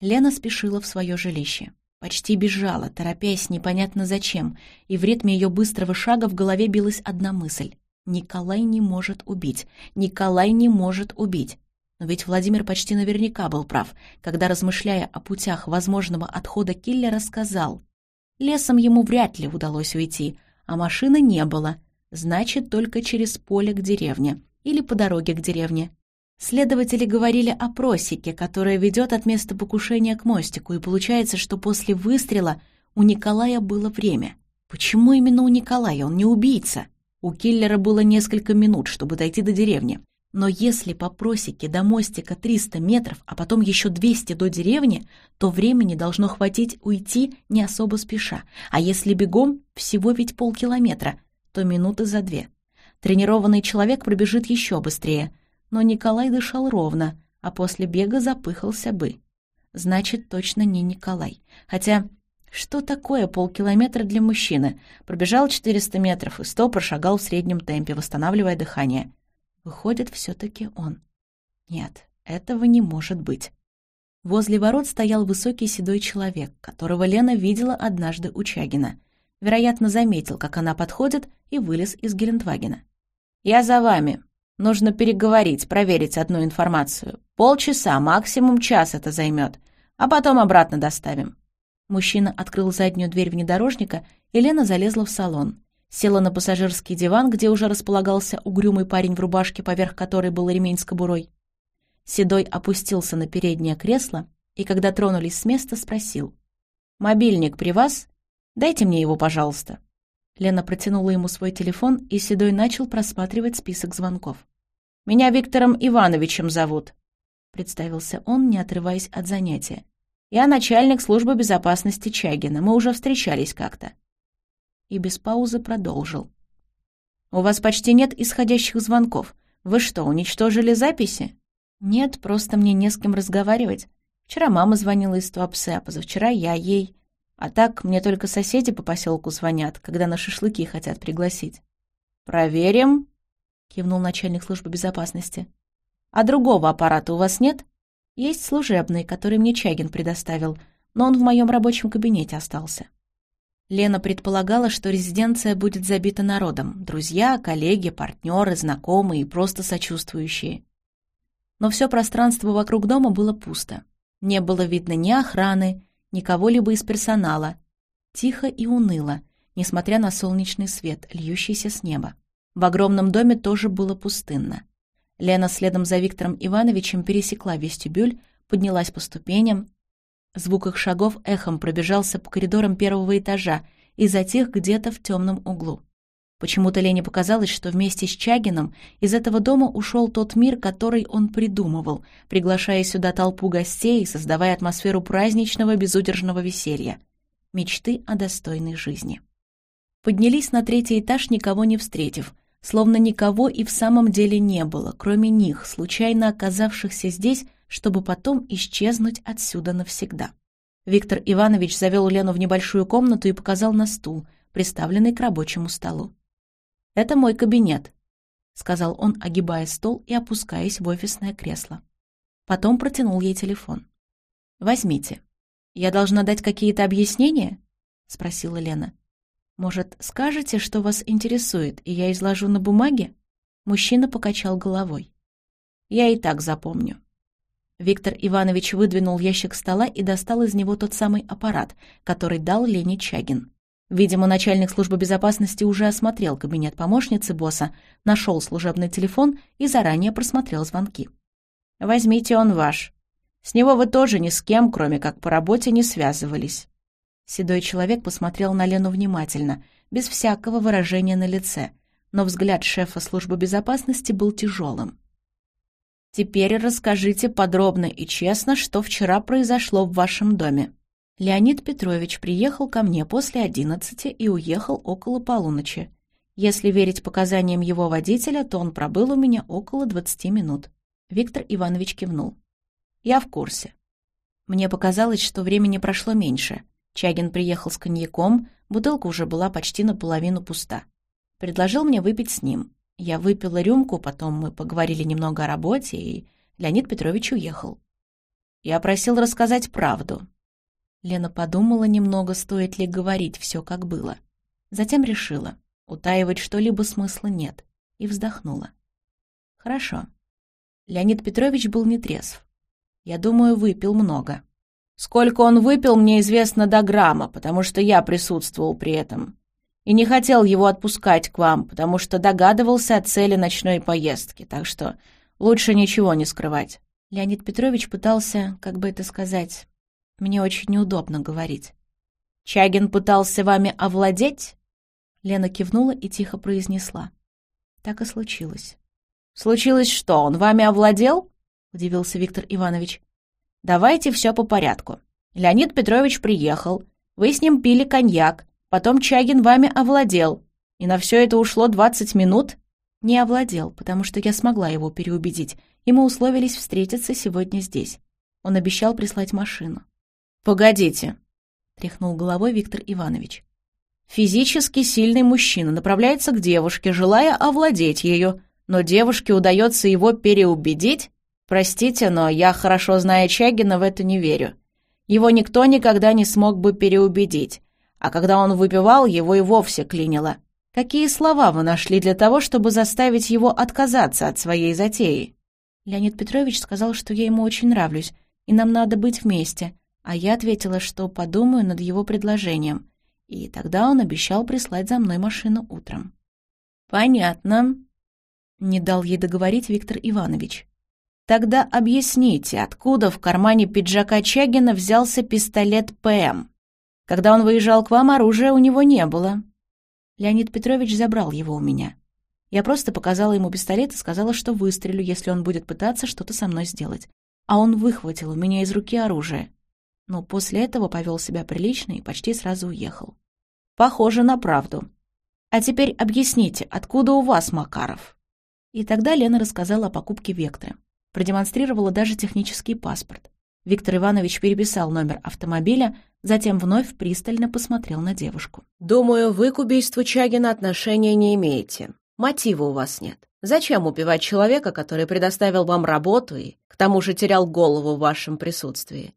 Лена спешила в свое жилище. Почти бежала, торопясь непонятно зачем, и в ритме ее быстрого шага в голове билась одна мысль. «Николай не может убить! Николай не может убить!» Но ведь Владимир почти наверняка был прав, когда, размышляя о путях возможного отхода киллера, сказал. Лесом ему вряд ли удалось уйти, а машины не было. Значит, только через поле к деревне или по дороге к деревне. Следователи говорили о просеке, которая ведет от места покушения к мостику, и получается, что после выстрела у Николая было время. Почему именно у Николая? Он не убийца. У киллера было несколько минут, чтобы дойти до деревни. Но если по просеке до мостика 300 метров, а потом еще 200 до деревни, то времени должно хватить уйти не особо спеша. А если бегом, всего ведь полкилометра, то минуты за две. Тренированный человек пробежит еще быстрее, но Николай дышал ровно, а после бега запыхался бы. Значит, точно не Николай. Хотя, что такое полкилометра для мужчины? Пробежал 400 метров и 100 прошагал в среднем темпе, восстанавливая дыхание. Выходит, все таки он. Нет, этого не может быть. Возле ворот стоял высокий седой человек, которого Лена видела однажды у Чагина. Вероятно, заметил, как она подходит, и вылез из Гелендвагена. «Я за вами», Нужно переговорить, проверить одну информацию. Полчаса, максимум час это займет, а потом обратно доставим». Мужчина открыл заднюю дверь внедорожника, и Лена залезла в салон. Села на пассажирский диван, где уже располагался угрюмый парень в рубашке, поверх которой был ремень с кобурой. Седой опустился на переднее кресло и, когда тронулись с места, спросил. «Мобильник при вас? Дайте мне его, пожалуйста». Лена протянула ему свой телефон, и Седой начал просматривать список звонков. «Меня Виктором Ивановичем зовут», — представился он, не отрываясь от занятия. «Я начальник службы безопасности Чагина. Мы уже встречались как-то». И без паузы продолжил. «У вас почти нет исходящих звонков. Вы что, уничтожили записи?» «Нет, просто мне не с кем разговаривать. Вчера мама звонила из Туапсе, а позавчера я ей. А так мне только соседи по поселку звонят, когда на шашлыки хотят пригласить». «Проверим», кивнул начальник службы безопасности. «А другого аппарата у вас нет?» «Есть служебный, который мне Чагин предоставил, но он в моем рабочем кабинете остался». Лена предполагала, что резиденция будет забита народом. Друзья, коллеги, партнеры, знакомые и просто сочувствующие. Но все пространство вокруг дома было пусто. Не было видно ни охраны, ни кого-либо из персонала. Тихо и уныло, несмотря на солнечный свет, льющийся с неба. В огромном доме тоже было пустынно. Лена следом за Виктором Ивановичем пересекла вестибюль, поднялась по ступеням. Звук их шагов эхом пробежался по коридорам первого этажа и затих где-то в темном углу. Почему-то Лене показалось, что вместе с Чагином из этого дома ушел тот мир, который он придумывал, приглашая сюда толпу гостей создавая атмосферу праздничного безудержного веселья. Мечты о достойной жизни. Поднялись на третий этаж, никого не встретив, словно никого и в самом деле не было, кроме них, случайно оказавшихся здесь, чтобы потом исчезнуть отсюда навсегда. Виктор Иванович завел Лену в небольшую комнату и показал на стул, приставленный к рабочему столу. «Это мой кабинет», — сказал он, огибая стол и опускаясь в офисное кресло. Потом протянул ей телефон. «Возьмите. Я должна дать какие-то объяснения?» — спросила Лена. «Может, скажете, что вас интересует, и я изложу на бумаге?» Мужчина покачал головой. «Я и так запомню». Виктор Иванович выдвинул ящик стола и достал из него тот самый аппарат, который дал Лене Чагин. Видимо, начальник службы безопасности уже осмотрел кабинет помощницы босса, нашел служебный телефон и заранее просмотрел звонки. «Возьмите, он ваш. С него вы тоже ни с кем, кроме как по работе, не связывались. Седой человек посмотрел на Лену внимательно, без всякого выражения на лице, но взгляд шефа службы безопасности был тяжелым. «Теперь расскажите подробно и честно, что вчера произошло в вашем доме». Леонид Петрович приехал ко мне после одиннадцати и уехал около полуночи. Если верить показаниям его водителя, то он пробыл у меня около двадцати минут. Виктор Иванович кивнул. «Я в курсе». Мне показалось, что времени прошло меньше. Чагин приехал с коньяком, бутылка уже была почти наполовину пуста. Предложил мне выпить с ним. Я выпила рюмку, потом мы поговорили немного о работе, и Леонид Петрович уехал. Я просил рассказать правду». Лена подумала немного, стоит ли говорить все, как было. Затем решила, утаивать что-либо смысла нет, и вздохнула. «Хорошо. Леонид Петрович был нетрезв. Я думаю, выпил много. Сколько он выпил, мне известно до грамма, потому что я присутствовал при этом. И не хотел его отпускать к вам, потому что догадывался о цели ночной поездки, так что лучше ничего не скрывать. Леонид Петрович пытался, как бы это сказать, мне очень неудобно говорить. «Чагин пытался вами овладеть?» Лена кивнула и тихо произнесла. Так и случилось. «Случилось что, он вами овладел?» — удивился Виктор Иванович. Давайте все по порядку. Леонид Петрович приехал, вы с ним пили коньяк, потом Чагин вами овладел, и на все это ушло 20 минут? Не овладел, потому что я смогла его переубедить, и мы условились встретиться сегодня здесь. Он обещал прислать машину. «Погодите», — тряхнул головой Виктор Иванович. «Физически сильный мужчина направляется к девушке, желая овладеть ею, но девушке удается его переубедить? Простите, но я, хорошо зная Чагина, в это не верю. Его никто никогда не смог бы переубедить. А когда он выпивал, его и вовсе клинило. Какие слова вы нашли для того, чтобы заставить его отказаться от своей затеи? Леонид Петрович сказал, что я ему очень нравлюсь, и нам надо быть вместе. А я ответила, что подумаю над его предложением. И тогда он обещал прислать за мной машину утром. «Понятно», — не дал ей договорить Виктор Иванович. Тогда объясните, откуда в кармане пиджака Чагина взялся пистолет ПМ? Когда он выезжал к вам, оружия у него не было. Леонид Петрович забрал его у меня. Я просто показала ему пистолет и сказала, что выстрелю, если он будет пытаться что-то со мной сделать. А он выхватил у меня из руки оружие. Но после этого повел себя прилично и почти сразу уехал. Похоже на правду. А теперь объясните, откуда у вас Макаров? И тогда Лена рассказала о покупке Вектора. Продемонстрировала даже технический паспорт. Виктор Иванович переписал номер автомобиля, затем вновь пристально посмотрел на девушку. «Думаю, вы к убийству Чагина отношения не имеете. Мотива у вас нет. Зачем убивать человека, который предоставил вам работу и, к тому же, терял голову в вашем присутствии?»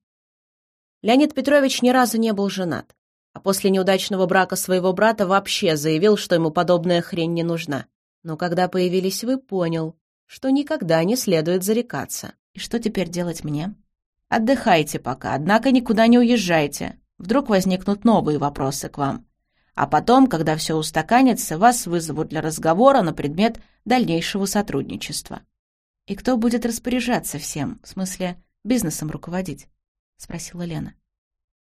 Леонид Петрович ни разу не был женат, а после неудачного брака своего брата вообще заявил, что ему подобная хрень не нужна. Но когда появились вы, понял, что никогда не следует зарекаться. И что теперь делать мне? Отдыхайте пока, однако никуда не уезжайте. Вдруг возникнут новые вопросы к вам. А потом, когда все устаканится, вас вызовут для разговора на предмет дальнейшего сотрудничества. «И кто будет распоряжаться всем, в смысле бизнесом руководить?» — спросила Лена.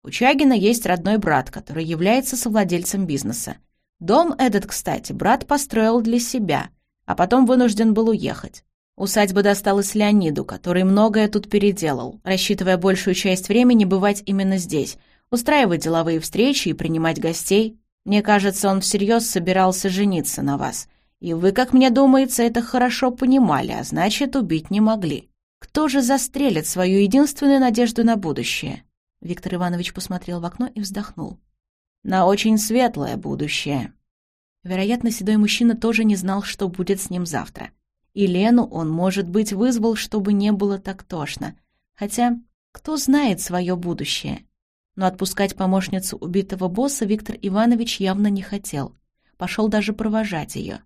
У Чагина есть родной брат, который является совладельцем бизнеса. Дом этот, кстати, брат построил для себя, а потом вынужден был уехать. Усадьба досталась Леониду, который многое тут переделал, рассчитывая большую часть времени бывать именно здесь, устраивать деловые встречи и принимать гостей. Мне кажется, он всерьез собирался жениться на вас. И вы, как мне думается, это хорошо понимали, а значит, убить не могли. Кто же застрелит свою единственную надежду на будущее?» Виктор Иванович посмотрел в окно и вздохнул. «На очень светлое будущее». Вероятно, седой мужчина тоже не знал, что будет с ним завтра. И Лену он, может быть, вызвал, чтобы не было так тошно. Хотя, кто знает свое будущее? Но отпускать помощницу убитого босса Виктор Иванович явно не хотел. Пошел даже провожать ее.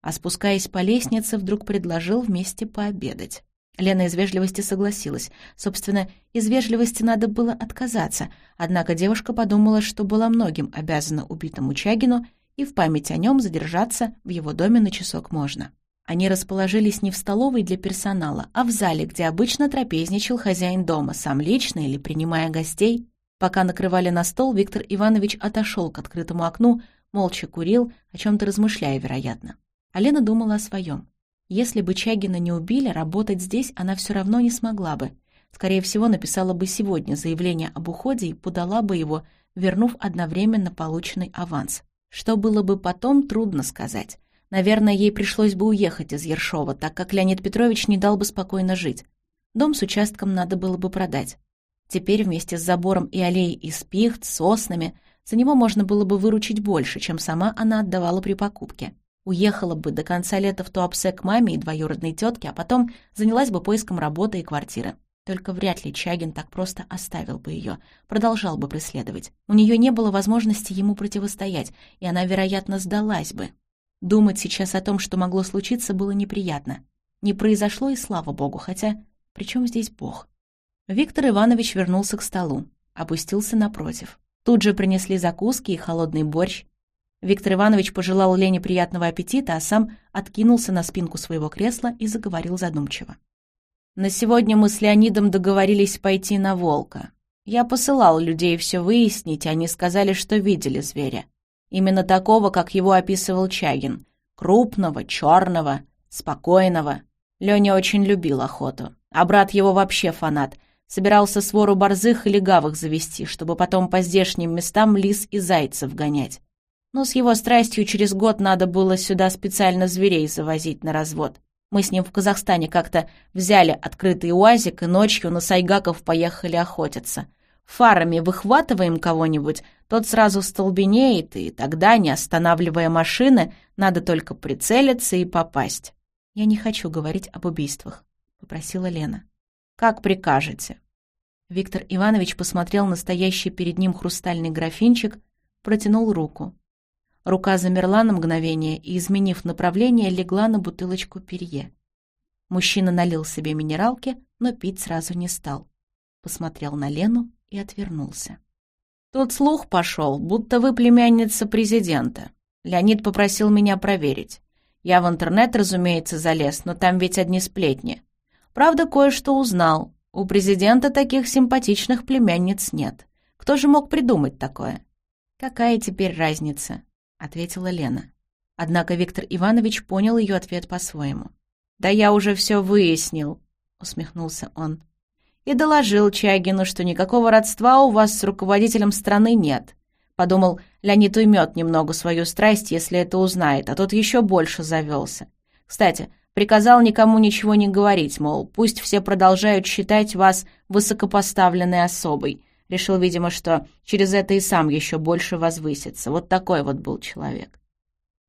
А спускаясь по лестнице, вдруг предложил вместе пообедать. Лена из вежливости согласилась. Собственно, из вежливости надо было отказаться, однако девушка подумала, что была многим обязана убитому Чагину и в память о нем задержаться в его доме на часок можно. Они расположились не в столовой для персонала, а в зале, где обычно трапезничал хозяин дома, сам лично или принимая гостей. Пока накрывали на стол, Виктор Иванович отошел к открытому окну, молча курил, о чем-то размышляя, вероятно. А думала о своем. Если бы Чагина не убили, работать здесь она все равно не смогла бы. Скорее всего, написала бы сегодня заявление об уходе и подала бы его, вернув одновременно полученный аванс. Что было бы потом, трудно сказать. Наверное, ей пришлось бы уехать из Ершова, так как Леонид Петрович не дал бы спокойно жить. Дом с участком надо было бы продать. Теперь вместе с забором и аллеей из пихт, соснами, за него можно было бы выручить больше, чем сама она отдавала при покупке. Уехала бы до конца лета в Туапсе к маме и двоюродной тетке, а потом занялась бы поиском работы и квартиры. Только вряд ли Чагин так просто оставил бы ее, продолжал бы преследовать. У нее не было возможности ему противостоять, и она, вероятно, сдалась бы. Думать сейчас о том, что могло случиться, было неприятно. Не произошло и слава богу, хотя при чем здесь бог? Виктор Иванович вернулся к столу, опустился напротив. Тут же принесли закуски и холодный борщ. Виктор Иванович пожелал Лене приятного аппетита, а сам откинулся на спинку своего кресла и заговорил задумчиво. На сегодня мы с Леонидом договорились пойти на волка. Я посылал людей все выяснить, они сказали, что видели зверя. Именно такого, как его описывал Чагин. Крупного, черного, спокойного. Леня очень любил охоту. А брат его вообще фанат. Собирался свору борзых или гавых завести, чтобы потом по здешним местам лис и зайцев гонять. Но с его страстью через год надо было сюда специально зверей завозить на развод. Мы с ним в Казахстане как-то взяли открытый уазик и ночью на сайгаков поехали охотиться. Фарами выхватываем кого-нибудь, тот сразу столбенеет, и тогда, не останавливая машины, надо только прицелиться и попасть. «Я не хочу говорить об убийствах», — попросила Лена. «Как прикажете». Виктор Иванович посмотрел на стоящий перед ним хрустальный графинчик, протянул руку. Рука замерла на мгновение и, изменив направление, легла на бутылочку перье. Мужчина налил себе минералки, но пить сразу не стал. Посмотрел на Лену и отвернулся. «Тут слух пошел, будто вы племянница президента. Леонид попросил меня проверить. Я в интернет, разумеется, залез, но там ведь одни сплетни. Правда, кое-что узнал. У президента таких симпатичных племянниц нет. Кто же мог придумать такое? Какая теперь разница? — ответила Лена. Однако Виктор Иванович понял ее ответ по-своему. «Да я уже все выяснил», — усмехнулся он. «И доложил Чагину, что никакого родства у вас с руководителем страны нет. Подумал, Леонид уймет немного свою страсть, если это узнает, а тот еще больше завелся. Кстати, приказал никому ничего не говорить, мол, пусть все продолжают считать вас высокопоставленной особой, Решил, видимо, что через это и сам еще больше возвысится. Вот такой вот был человек.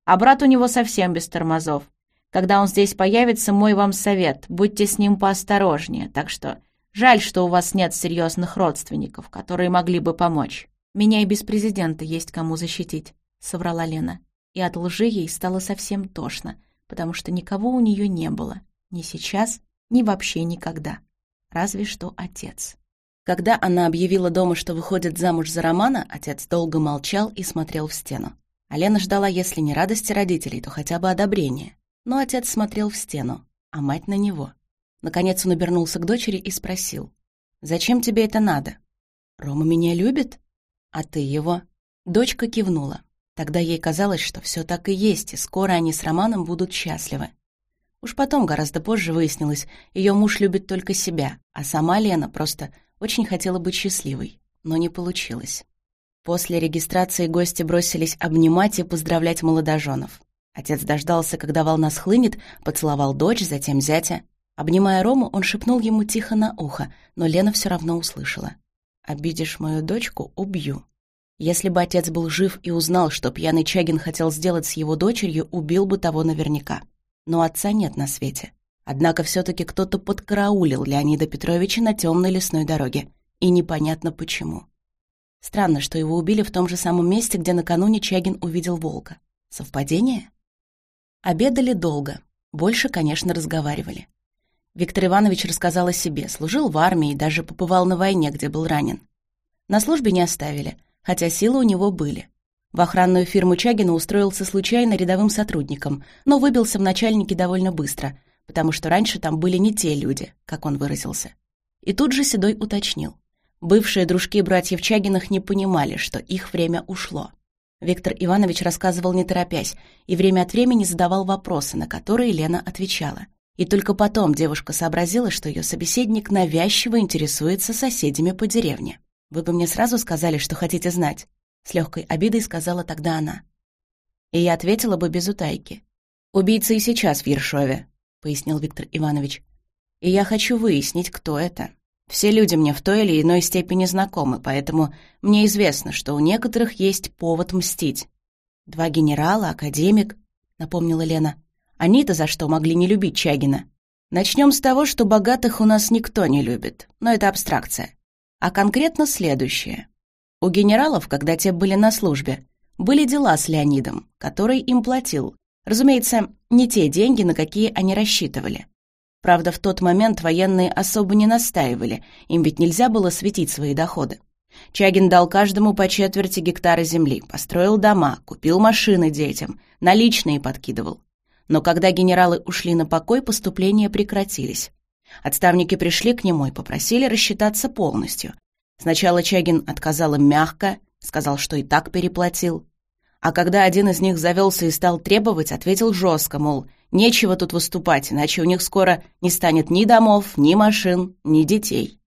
А брат у него совсем без тормозов. Когда он здесь появится, мой вам совет. Будьте с ним поосторожнее. Так что жаль, что у вас нет серьезных родственников, которые могли бы помочь. Меня и без президента есть кому защитить, — соврала Лена. И от лжи ей стало совсем тошно, потому что никого у нее не было. Ни сейчас, ни вообще никогда. Разве что отец. Когда она объявила дома, что выходит замуж за Романа, отец долго молчал и смотрел в стену. А ждала, если не радости родителей, то хотя бы одобрения. Но отец смотрел в стену, а мать на него. Наконец он обернулся к дочери и спросил. «Зачем тебе это надо?» «Рома меня любит?» «А ты его?» Дочка кивнула. Тогда ей казалось, что все так и есть, и скоро они с Романом будут счастливы. Уж потом, гораздо позже, выяснилось, ее муж любит только себя, а сама Лена просто очень хотела быть счастливой, но не получилось. После регистрации гости бросились обнимать и поздравлять молодоженов. Отец дождался, когда волна схлынет, поцеловал дочь, затем зятя. Обнимая Рому, он шепнул ему тихо на ухо, но Лена все равно услышала. «Обидишь мою дочку — убью». Если бы отец был жив и узнал, что пьяный Чагин хотел сделать с его дочерью, убил бы того наверняка. Но отца нет на свете. Однако все-таки кто-то подкараулил Леонида Петровича на темной лесной дороге. И непонятно почему. Странно, что его убили в том же самом месте, где накануне Чагин увидел волка. Совпадение? Обедали долго. Больше, конечно, разговаривали. Виктор Иванович рассказал о себе, служил в армии и даже побывал на войне, где был ранен. На службе не оставили, хотя силы у него были. В охранную фирму Чагина устроился случайно рядовым сотрудником, но выбился в начальники довольно быстро — потому что раньше там были не те люди, как он выразился. И тут же Седой уточнил. Бывшие дружки братьев Чагиных не понимали, что их время ушло. Виктор Иванович рассказывал не торопясь и время от времени задавал вопросы, на которые Лена отвечала. И только потом девушка сообразила, что ее собеседник навязчиво интересуется соседями по деревне. «Вы бы мне сразу сказали, что хотите знать», — с легкой обидой сказала тогда она. И я ответила бы без утайки. «Убийца и сейчас в Ершове, — пояснил Виктор Иванович. «И я хочу выяснить, кто это. Все люди мне в той или иной степени знакомы, поэтому мне известно, что у некоторых есть повод мстить. Два генерала, академик», — напомнила Лена. «Они-то за что могли не любить Чагина?» Начнем с того, что богатых у нас никто не любит, но это абстракция. А конкретно следующее. У генералов, когда те были на службе, были дела с Леонидом, который им платил. Разумеется, не те деньги, на какие они рассчитывали. Правда, в тот момент военные особо не настаивали, им ведь нельзя было светить свои доходы. Чагин дал каждому по четверти гектара земли, построил дома, купил машины детям, наличные подкидывал. Но когда генералы ушли на покой, поступления прекратились. Отставники пришли к нему и попросили рассчитаться полностью. Сначала Чагин отказал им мягко, сказал, что и так переплатил. А когда один из них завелся и стал требовать, ответил жестко, мол, нечего тут выступать, иначе у них скоро не станет ни домов, ни машин, ни детей.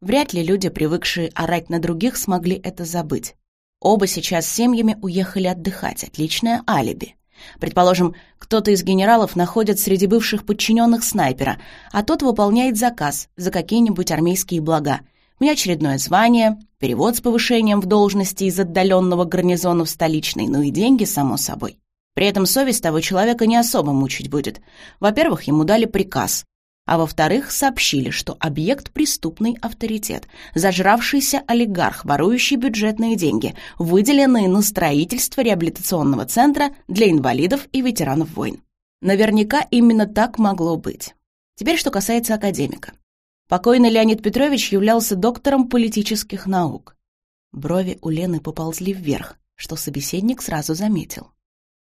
Вряд ли люди, привыкшие орать на других, смогли это забыть. Оба сейчас с семьями уехали отдыхать, отличное алиби. Предположим, кто-то из генералов находит среди бывших подчиненных снайпера, а тот выполняет заказ за какие-нибудь армейские блага, внеочередное звание, перевод с повышением в должности из отдаленного гарнизона в столичный, ну и деньги, само собой. При этом совесть того человека не особо мучить будет. Во-первых, ему дали приказ, а во-вторых, сообщили, что объект — преступный авторитет, зажравшийся олигарх, ворующий бюджетные деньги, выделенные на строительство реабилитационного центра для инвалидов и ветеранов войн. Наверняка именно так могло быть. Теперь что касается академика. Покойный Леонид Петрович являлся доктором политических наук. Брови у Лены поползли вверх, что собеседник сразу заметил.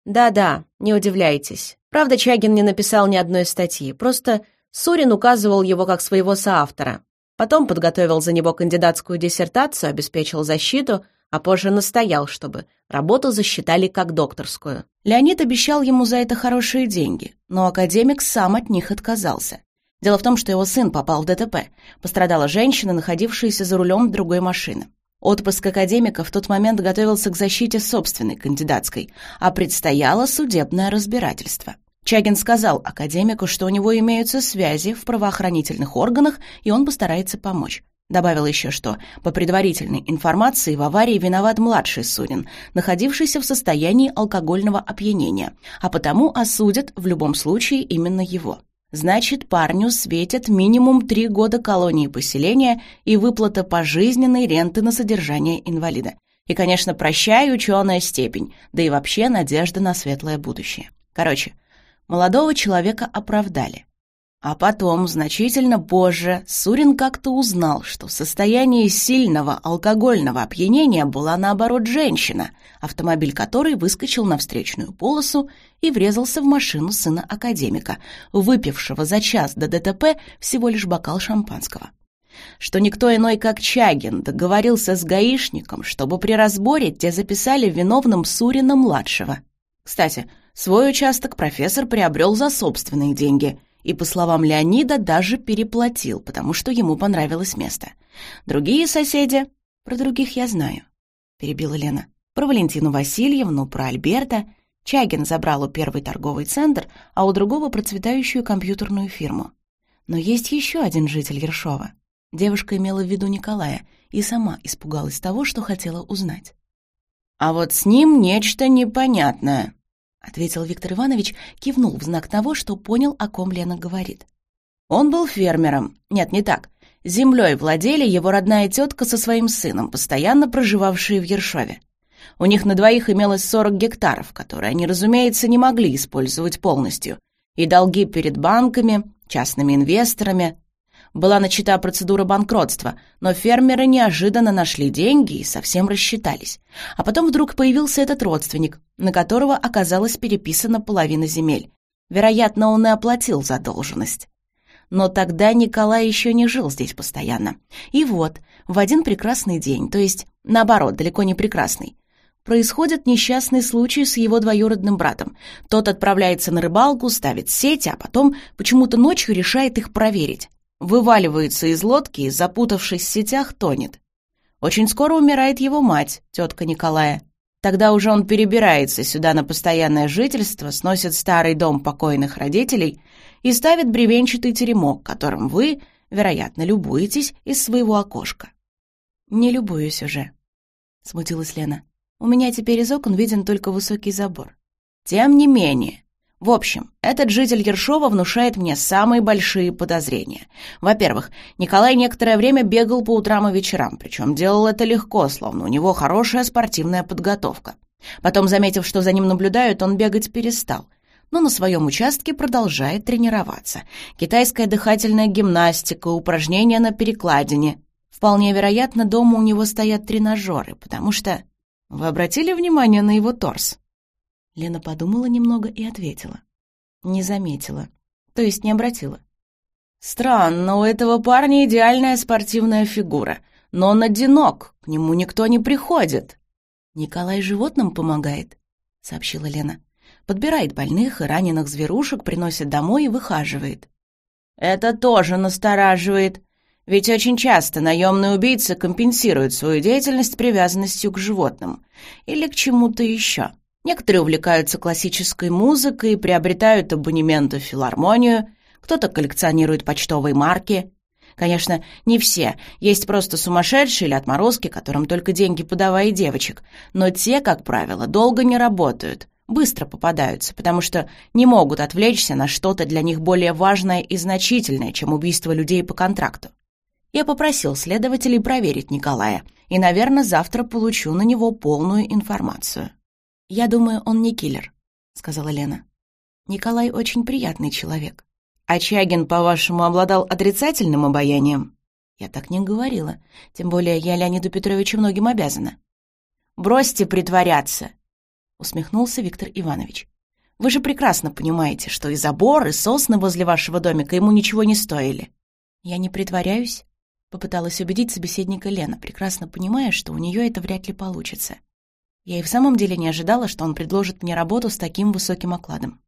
«Да-да, не удивляйтесь. Правда, Чагин не написал ни одной статьи, просто Сурин указывал его как своего соавтора. Потом подготовил за него кандидатскую диссертацию, обеспечил защиту, а позже настоял, чтобы работу засчитали как докторскую. Леонид обещал ему за это хорошие деньги, но академик сам от них отказался. Дело в том, что его сын попал в ДТП. Пострадала женщина, находившаяся за рулем другой машины. Отпуск академика в тот момент готовился к защите собственной кандидатской, а предстояло судебное разбирательство. Чагин сказал академику, что у него имеются связи в правоохранительных органах, и он постарается помочь. Добавил еще, что по предварительной информации в аварии виноват младший Сурин, находившийся в состоянии алкогольного опьянения, а потому осудят в любом случае именно его. Значит, парню светят минимум три года колонии поселения и выплата пожизненной ренты на содержание инвалида. И, конечно, прощай ученая степень, да и вообще надежда на светлое будущее. Короче, молодого человека оправдали. А потом, значительно позже, Сурин как-то узнал, что в состоянии сильного алкогольного опьянения была, наоборот, женщина, автомобиль которой выскочил на встречную полосу и врезался в машину сына академика, выпившего за час до ДТП всего лишь бокал шампанского. Что никто иной, как Чагин, договорился с гаишником, чтобы при разборе те записали виновным Сурина-младшего. Кстати, свой участок профессор приобрел за собственные деньги — и, по словам Леонида, даже переплатил, потому что ему понравилось место. Другие соседи... Про других я знаю, — перебила Лена. Про Валентину Васильевну, про Альберта. Чагин забрал у первый торговый центр, а у другого процветающую компьютерную фирму. Но есть еще один житель Ершова. Девушка имела в виду Николая и сама испугалась того, что хотела узнать. «А вот с ним нечто непонятное», — ответил Виктор Иванович, кивнул в знак того, что понял, о ком Лена говорит. «Он был фермером. Нет, не так. Землей владели его родная тетка со своим сыном, постоянно проживавшие в Ершове. У них на двоих имелось 40 гектаров, которые они, разумеется, не могли использовать полностью. И долги перед банками, частными инвесторами, была начата процедура банкротства, но фермеры неожиданно нашли деньги и совсем рассчитались. А потом вдруг появился этот родственник, на которого оказалась переписана половина земель. Вероятно, он и оплатил задолженность. Но тогда Николай еще не жил здесь постоянно. И вот, в один прекрасный день, то есть, наоборот, далеко не прекрасный, происходит несчастный случай с его двоюродным братом. Тот отправляется на рыбалку, ставит сети, а потом почему-то ночью решает их проверить вываливается из лодки и, запутавшись в сетях, тонет. Очень скоро умирает его мать, тетка Николая. Тогда уже он перебирается сюда на постоянное жительство, сносит старый дом покойных родителей и ставит бревенчатый теремок, которым вы, вероятно, любуетесь из своего окошка. «Не любуюсь уже», — смутилась Лена. «У меня теперь из окон виден только высокий забор». «Тем не менее, В общем, этот житель Ершова внушает мне самые большие подозрения. Во-первых, Николай некоторое время бегал по утрам и вечерам, причем делал это легко, словно у него хорошая спортивная подготовка. Потом, заметив, что за ним наблюдают, он бегать перестал. Но на своем участке продолжает тренироваться. Китайская дыхательная гимнастика, упражнения на перекладине. Вполне вероятно, дома у него стоят тренажеры, потому что... Вы обратили внимание на его торс? Лена подумала немного и ответила. Не заметила. То есть не обратила. Странно, у этого парня идеальная спортивная фигура. Но он одинок, к нему никто не приходит. Николай животным помогает, сообщила Лена. Подбирает больных и раненых зверушек, приносит домой и выхаживает. Это тоже настораживает. Ведь очень часто наемные убийцы компенсируют свою деятельность привязанностью к животным или к чему-то еще. Некоторые увлекаются классической музыкой и приобретают абонементы в филармонию, кто-то коллекционирует почтовые марки. Конечно, не все, есть просто сумасшедшие или отморозки, которым только деньги подавай девочек, но те, как правило, долго не работают, быстро попадаются, потому что не могут отвлечься на что-то для них более важное и значительное, чем убийство людей по контракту. Я попросил следователей проверить Николая, и, наверное, завтра получу на него полную информацию. «Я думаю, он не киллер», — сказала Лена. «Николай очень приятный человек». «А Чагин, по-вашему, обладал отрицательным обаянием?» «Я так не говорила. Тем более я Леониду Петровичу многим обязана». «Бросьте притворяться!» — усмехнулся Виктор Иванович. «Вы же прекрасно понимаете, что и забор, и сосны возле вашего домика ему ничего не стоили». «Я не притворяюсь», — попыталась убедить собеседника Лена, прекрасно понимая, что у нее это вряд ли получится. Я и в самом деле не ожидала, что он предложит мне работу с таким высоким окладом.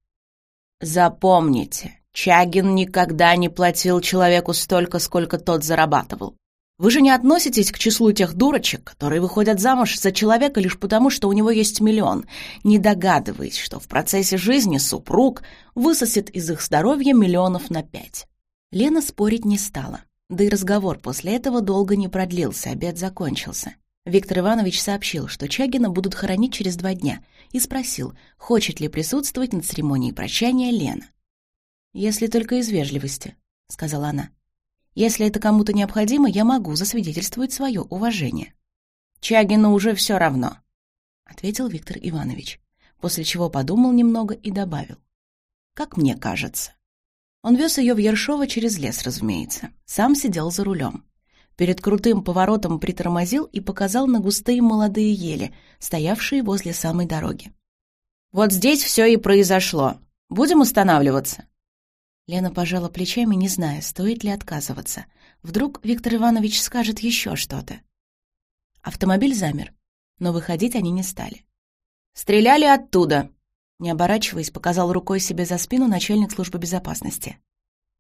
«Запомните, Чагин никогда не платил человеку столько, сколько тот зарабатывал. Вы же не относитесь к числу тех дурочек, которые выходят замуж за человека лишь потому, что у него есть миллион, не догадываясь, что в процессе жизни супруг высосет из их здоровья миллионов на пять». Лена спорить не стала. Да и разговор после этого долго не продлился, обед закончился. Виктор Иванович сообщил, что Чагина будут хоронить через два дня, и спросил, хочет ли присутствовать на церемонии прощания Лена. «Если только из вежливости», — сказала она. «Если это кому-то необходимо, я могу засвидетельствовать свое уважение». «Чагину уже все равно», — ответил Виктор Иванович, после чего подумал немного и добавил. «Как мне кажется». Он вез ее в Ершово через лес, разумеется. Сам сидел за рулем. Перед крутым поворотом притормозил и показал на густые молодые ели, стоявшие возле самой дороги. «Вот здесь все и произошло. Будем останавливаться?» Лена пожала плечами, не зная, стоит ли отказываться. Вдруг Виктор Иванович скажет еще что-то. Автомобиль замер, но выходить они не стали. «Стреляли оттуда!» Не оборачиваясь, показал рукой себе за спину начальник службы безопасности.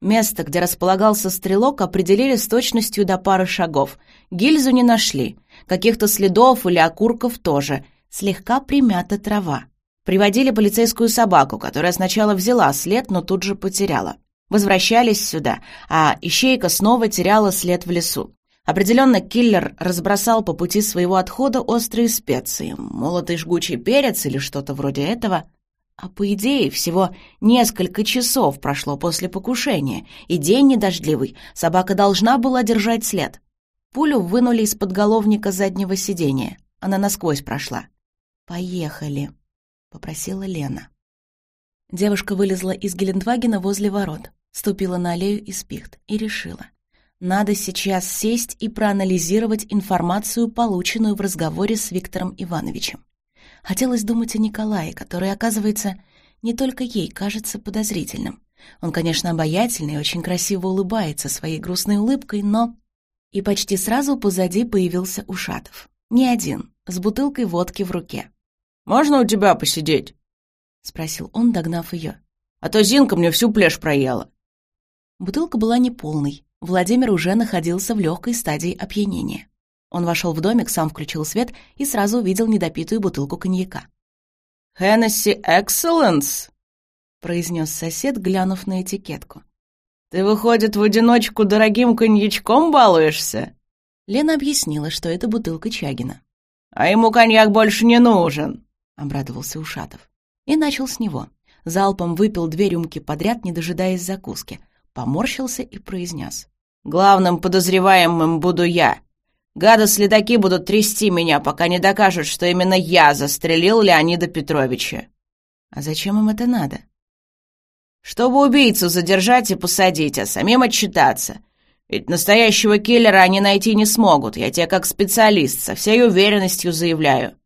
Место, где располагался стрелок, определили с точностью до пары шагов. Гильзу не нашли. Каких-то следов или окурков тоже. Слегка примята трава. Приводили полицейскую собаку, которая сначала взяла след, но тут же потеряла. Возвращались сюда, а ищейка снова теряла след в лесу. Определенно киллер разбросал по пути своего отхода острые специи, молотый жгучий перец или что-то вроде этого. А по идее, всего несколько часов прошло после покушения, и день недождливый, собака должна была держать след. Пулю вынули из подголовника заднего сидения. Она насквозь прошла. «Поехали», — попросила Лена. Девушка вылезла из Гелендвагена возле ворот, ступила на аллею из пихт и решила. Надо сейчас сесть и проанализировать информацию, полученную в разговоре с Виктором Ивановичем. Хотелось думать о Николае, который, оказывается, не только ей кажется подозрительным. Он, конечно, обаятельный и очень красиво улыбается своей грустной улыбкой, но... И почти сразу позади появился Ушатов. Не один, с бутылкой водки в руке. «Можно у тебя посидеть?» — спросил он, догнав ее. «А то Зинка мне всю плешь проела». Бутылка была неполной. Владимир уже находился в легкой стадии опьянения. Он вошел в домик, сам включил свет и сразу увидел недопитую бутылку коньяка. «Хеннесси Экселленс!» — произнес сосед, глянув на этикетку. «Ты, выходит, в одиночку дорогим коньячком балуешься?» Лена объяснила, что это бутылка Чагина. «А ему коньяк больше не нужен!» — обрадовался Ушатов. И начал с него. залпом выпил две рюмки подряд, не дожидаясь закуски, поморщился и произнес. «Главным подозреваемым буду я. Гады-следаки будут трясти меня, пока не докажут, что именно я застрелил Леонида Петровича». «А зачем им это надо?» «Чтобы убийцу задержать и посадить, а самим отчитаться. Ведь настоящего киллера они найти не смогут, я тебе как специалист со всей уверенностью заявляю.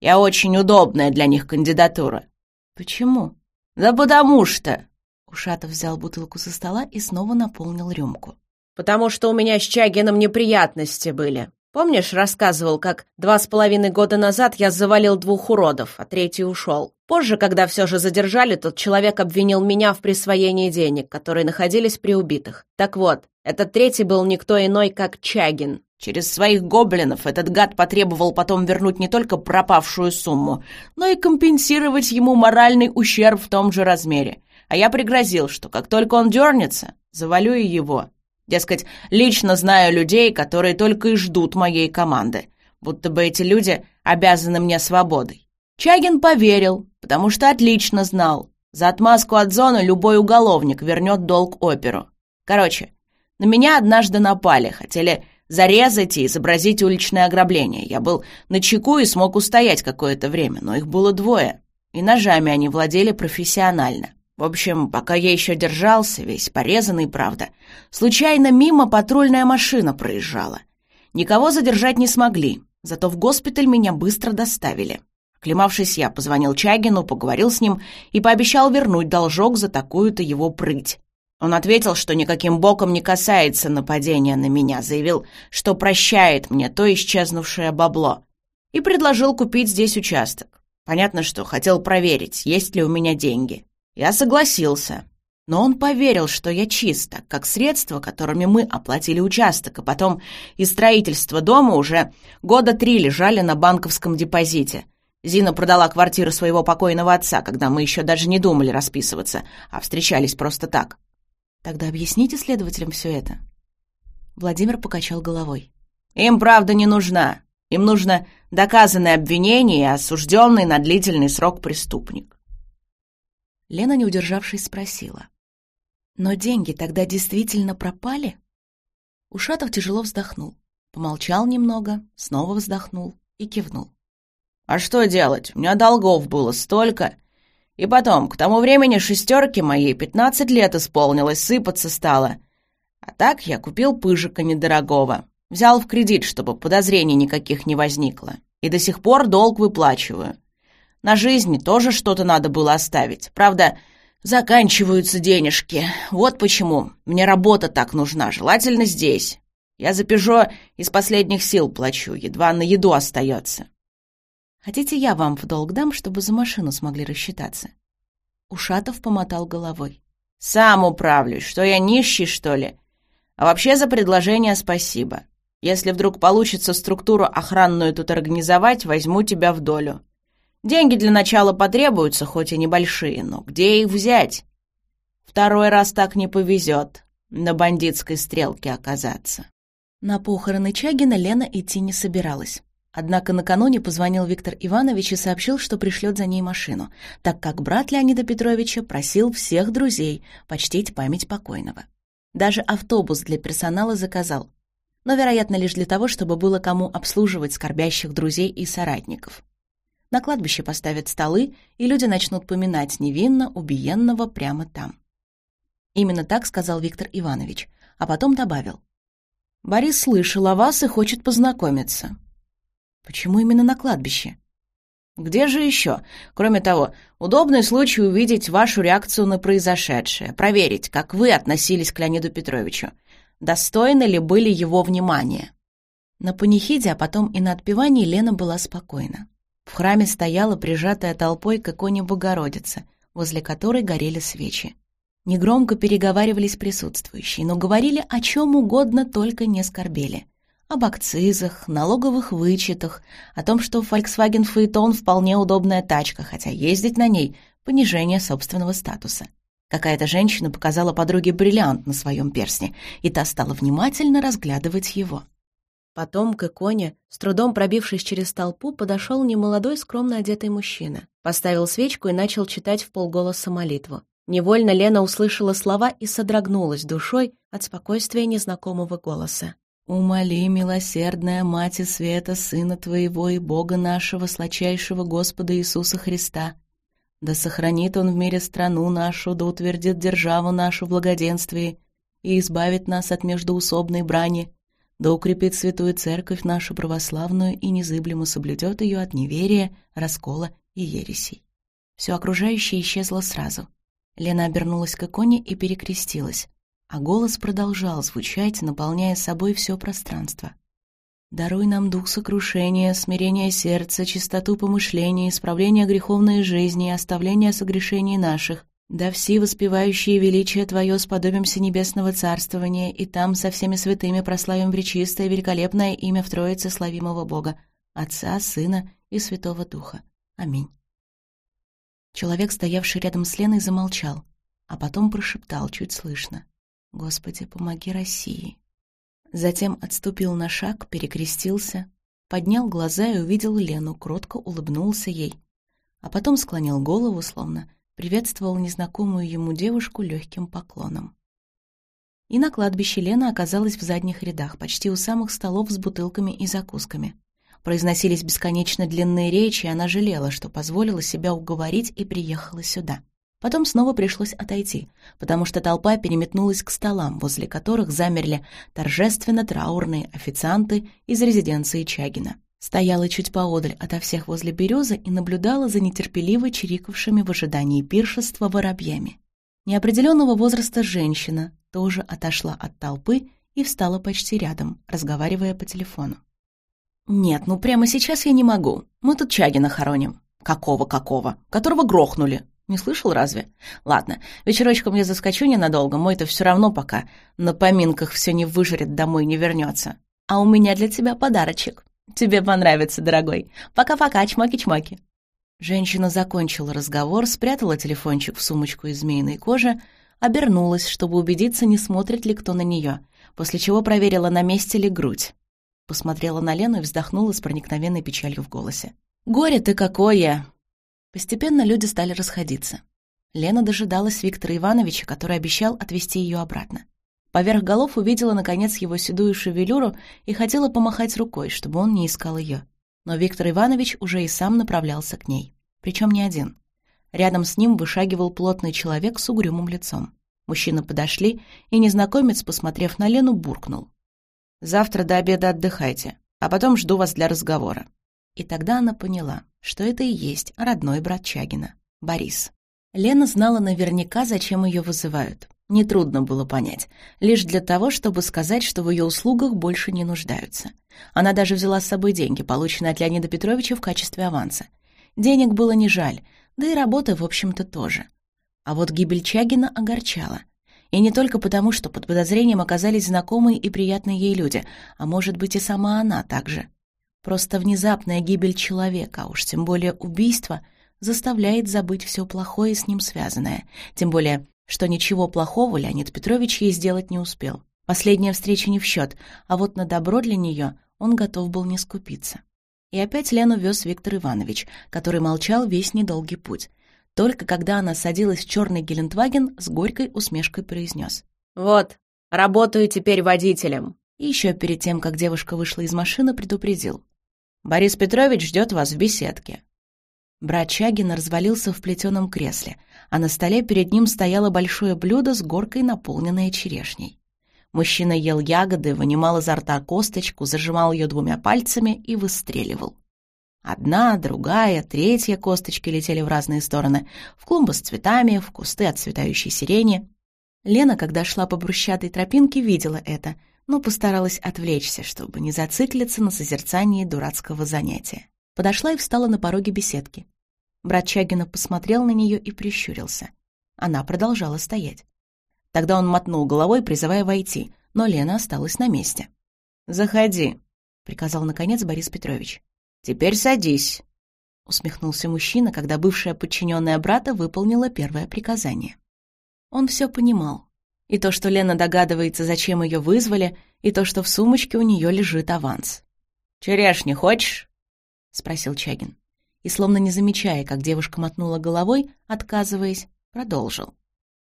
Я очень удобная для них кандидатура». «Почему?» «Да потому что...» Ушатов взял бутылку со стола и снова наполнил рюмку. «Потому что у меня с Чагином неприятности были. Помнишь, рассказывал, как два с половиной года назад я завалил двух уродов, а третий ушел? Позже, когда все же задержали, тот человек обвинил меня в присвоении денег, которые находились при убитых. Так вот, этот третий был никто иной, как Чагин. Через своих гоблинов этот гад потребовал потом вернуть не только пропавшую сумму, но и компенсировать ему моральный ущерб в том же размере. А я пригрозил, что как только он дернется, завалю и его. Дескать, лично знаю людей, которые только и ждут моей команды, будто бы эти люди обязаны мне свободой. Чагин поверил, потому что отлично знал. За отмазку от зоны любой уголовник вернет долг оперу. Короче, на меня однажды напали, хотели зарезать и изобразить уличное ограбление. Я был на чеку и смог устоять какое-то время, но их было двое, и ножами они владели профессионально. В общем, пока я еще держался, весь порезанный, правда, случайно мимо патрульная машина проезжала. Никого задержать не смогли, зато в госпиталь меня быстро доставили. Клемавшись, я позвонил Чагину, поговорил с ним и пообещал вернуть должок за такую-то его прыть. Он ответил, что никаким боком не касается нападения на меня, заявил, что прощает мне то исчезнувшее бабло, и предложил купить здесь участок. Понятно, что хотел проверить, есть ли у меня деньги. Я согласился, но он поверил, что я чисто, как средства, которыми мы оплатили участок, и потом и строительство дома уже года три лежали на банковском депозите. Зина продала квартиру своего покойного отца, когда мы еще даже не думали расписываться, а встречались просто так. Тогда объясните следователям все это. Владимир покачал головой. Им правда не нужна. Им нужно доказанное обвинение и осужденный на длительный срок преступник. Лена, не удержавшись, спросила. «Но деньги тогда действительно пропали?» Ушатов тяжело вздохнул, помолчал немного, снова вздохнул и кивнул. «А что делать? У меня долгов было столько. И потом, к тому времени шестерки моей пятнадцать лет исполнилось, сыпаться стало. А так я купил пыжика недорогого. Взял в кредит, чтобы подозрений никаких не возникло. И до сих пор долг выплачиваю. На жизни тоже что-то надо было оставить. Правда, заканчиваются денежки. Вот почему. Мне работа так нужна, желательно здесь. Я за Пежо из последних сил плачу, едва на еду остается. Хотите, я вам в долг дам, чтобы за машину смогли рассчитаться?» Ушатов помотал головой. «Сам управлюсь. Что я нищий, что ли? А вообще за предложение спасибо. Если вдруг получится структуру охранную тут организовать, возьму тебя в долю. Деньги для начала потребуются, хоть и небольшие, но где их взять? Второй раз так не повезет на бандитской стрелке оказаться». На похороны Чагина Лена идти не собиралась. Однако накануне позвонил Виктор Иванович и сообщил, что пришлет за ней машину, так как брат Леонида Петровича просил всех друзей почтить память покойного. Даже автобус для персонала заказал, но, вероятно, лишь для того, чтобы было кому обслуживать скорбящих друзей и соратников. На кладбище поставят столы, и люди начнут поминать невинно убиенного прямо там. Именно так сказал Виктор Иванович, а потом добавил. «Борис слышал о вас и хочет познакомиться. Почему именно на кладбище? Где же еще? Кроме того, удобный случай увидеть вашу реакцию на произошедшее, проверить, как вы относились к Леониду Петровичу. Достойны ли были его внимания? На панихиде, а потом и на отпевании Лена была спокойна. В храме стояла прижатая толпой к иконе Богородицы, возле которой горели свечи. Негромко переговаривались присутствующие, но говорили о чем угодно, только не скорбели об акцизах, налоговых вычетах, о том, что Volkswagen Phaeton вполне удобная тачка, хотя ездить на ней — понижение собственного статуса. Какая-то женщина показала подруге бриллиант на своем перстне, и та стала внимательно разглядывать его. Потом к иконе, с трудом пробившись через толпу, подошел немолодой скромно одетый мужчина. Поставил свечку и начал читать в полголоса молитву. Невольно Лена услышала слова и содрогнулась душой от спокойствия незнакомого голоса. «Умоли, милосердная Мать и Света, Сына Твоего и Бога нашего, сладчайшего Господа Иисуса Христа. Да сохранит Он в мире страну нашу, да утвердит державу нашу в благоденствии и избавит нас от междоусобной брани, да укрепит святую церковь нашу православную и незыблемо соблюдет ее от неверия, раскола и ересей». Все окружающее исчезло сразу. Лена обернулась к иконе и перекрестилась а голос продолжал звучать, наполняя собой все пространство. «Даруй нам дух сокрушения, смирение сердца, чистоту помышления, исправление греховной жизни и оставление согрешений наших. Да все воспевающие величие Твое сподобимся небесного царствования, и там со всеми святыми прославим пречистое великолепное имя в Троице славимого Бога, Отца, Сына и Святого Духа. Аминь». Человек, стоявший рядом с Леной, замолчал, а потом прошептал чуть слышно. Господи, помоги России. Затем отступил на шаг, перекрестился, поднял глаза и увидел Лену, кротко улыбнулся ей, а потом склонил голову, словно приветствовал незнакомую ему девушку легким поклоном. И на кладбище Лена оказалась в задних рядах, почти у самых столов с бутылками и закусками. Произносились бесконечно длинные речи, и она жалела, что позволила себя уговорить и приехала сюда. Потом снова пришлось отойти, потому что толпа переметнулась к столам, возле которых замерли торжественно траурные официанты из резиденции Чагина. Стояла чуть поодаль ото всех возле березы и наблюдала за нетерпеливо чирикавшими в ожидании пиршества воробьями. Неопределенного возраста женщина тоже отошла от толпы и встала почти рядом, разговаривая по телефону. «Нет, ну прямо сейчас я не могу. Мы тут Чагина хороним». «Какого-какого? Которого грохнули. Не слышал разве? Ладно, вечерочком я заскочу ненадолго, мой-то все равно пока на поминках все не выжрет, домой не вернется. А у меня для тебя подарочек. Тебе понравится, дорогой. Пока-пока, чмоки-чмоки. Женщина закончила разговор, спрятала телефончик в сумочку из змеиной кожи, обернулась, чтобы убедиться, не смотрит ли кто на нее, после чего проверила, на месте ли грудь. Посмотрела на Лену и вздохнула с проникновенной печалью в голосе. «Горе ты какое! Постепенно люди стали расходиться. Лена дожидалась Виктора Ивановича, который обещал отвезти ее обратно. Поверх голов увидела, наконец, его седую шевелюру и хотела помахать рукой, чтобы он не искал ее. Но Виктор Иванович уже и сам направлялся к ней. Причем не один. Рядом с ним вышагивал плотный человек с угрюмым лицом. Мужчины подошли, и незнакомец, посмотрев на Лену, буркнул. «Завтра до обеда отдыхайте, а потом жду вас для разговора». И тогда она поняла, что это и есть родной брат Чагина, Борис. Лена знала наверняка, зачем ее вызывают. Нетрудно было понять. Лишь для того, чтобы сказать, что в ее услугах больше не нуждаются. Она даже взяла с собой деньги, полученные от Леонида Петровича в качестве аванса. Денег было не жаль, да и работы, в общем-то, тоже. А вот гибель Чагина огорчала. И не только потому, что под подозрением оказались знакомые и приятные ей люди, а может быть и сама она также. Просто внезапная гибель человека, а уж тем более убийство, заставляет забыть все плохое с ним связанное. Тем более, что ничего плохого Леонид Петрович ей сделать не успел. Последняя встреча не в счет, а вот на добро для нее он готов был не скупиться. И опять Лену вез Виктор Иванович, который молчал весь недолгий путь. Только когда она садилась в черный Гелендваген, с горькой усмешкой произнес. «Вот, работаю теперь водителем». И еще перед тем, как девушка вышла из машины, предупредил. Борис Петрович ждет вас в беседке». Брат Чагина развалился в плетеном кресле, а на столе перед ним стояло большое блюдо с горкой, наполненное черешней. Мужчина ел ягоды, вынимал изо рта косточку, зажимал ее двумя пальцами и выстреливал. Одна, другая, третья косточки летели в разные стороны, в клумбы с цветами, в кусты отцветающей сирени. Лена, когда шла по брусчатой тропинке, видела это — но постаралась отвлечься, чтобы не зациклиться на созерцании дурацкого занятия. Подошла и встала на пороге беседки. Брат Чагина посмотрел на нее и прищурился. Она продолжала стоять. Тогда он мотнул головой, призывая войти, но Лена осталась на месте. «Заходи», — приказал наконец Борис Петрович. «Теперь садись», — усмехнулся мужчина, когда бывшая подчиненная брата выполнила первое приказание. Он все понимал. И то, что Лена догадывается, зачем ее вызвали, и то, что в сумочке у нее лежит аванс. «Черешни хочешь?» — спросил Чагин. и, словно не замечая, как девушка мотнула головой, отказываясь, продолжил.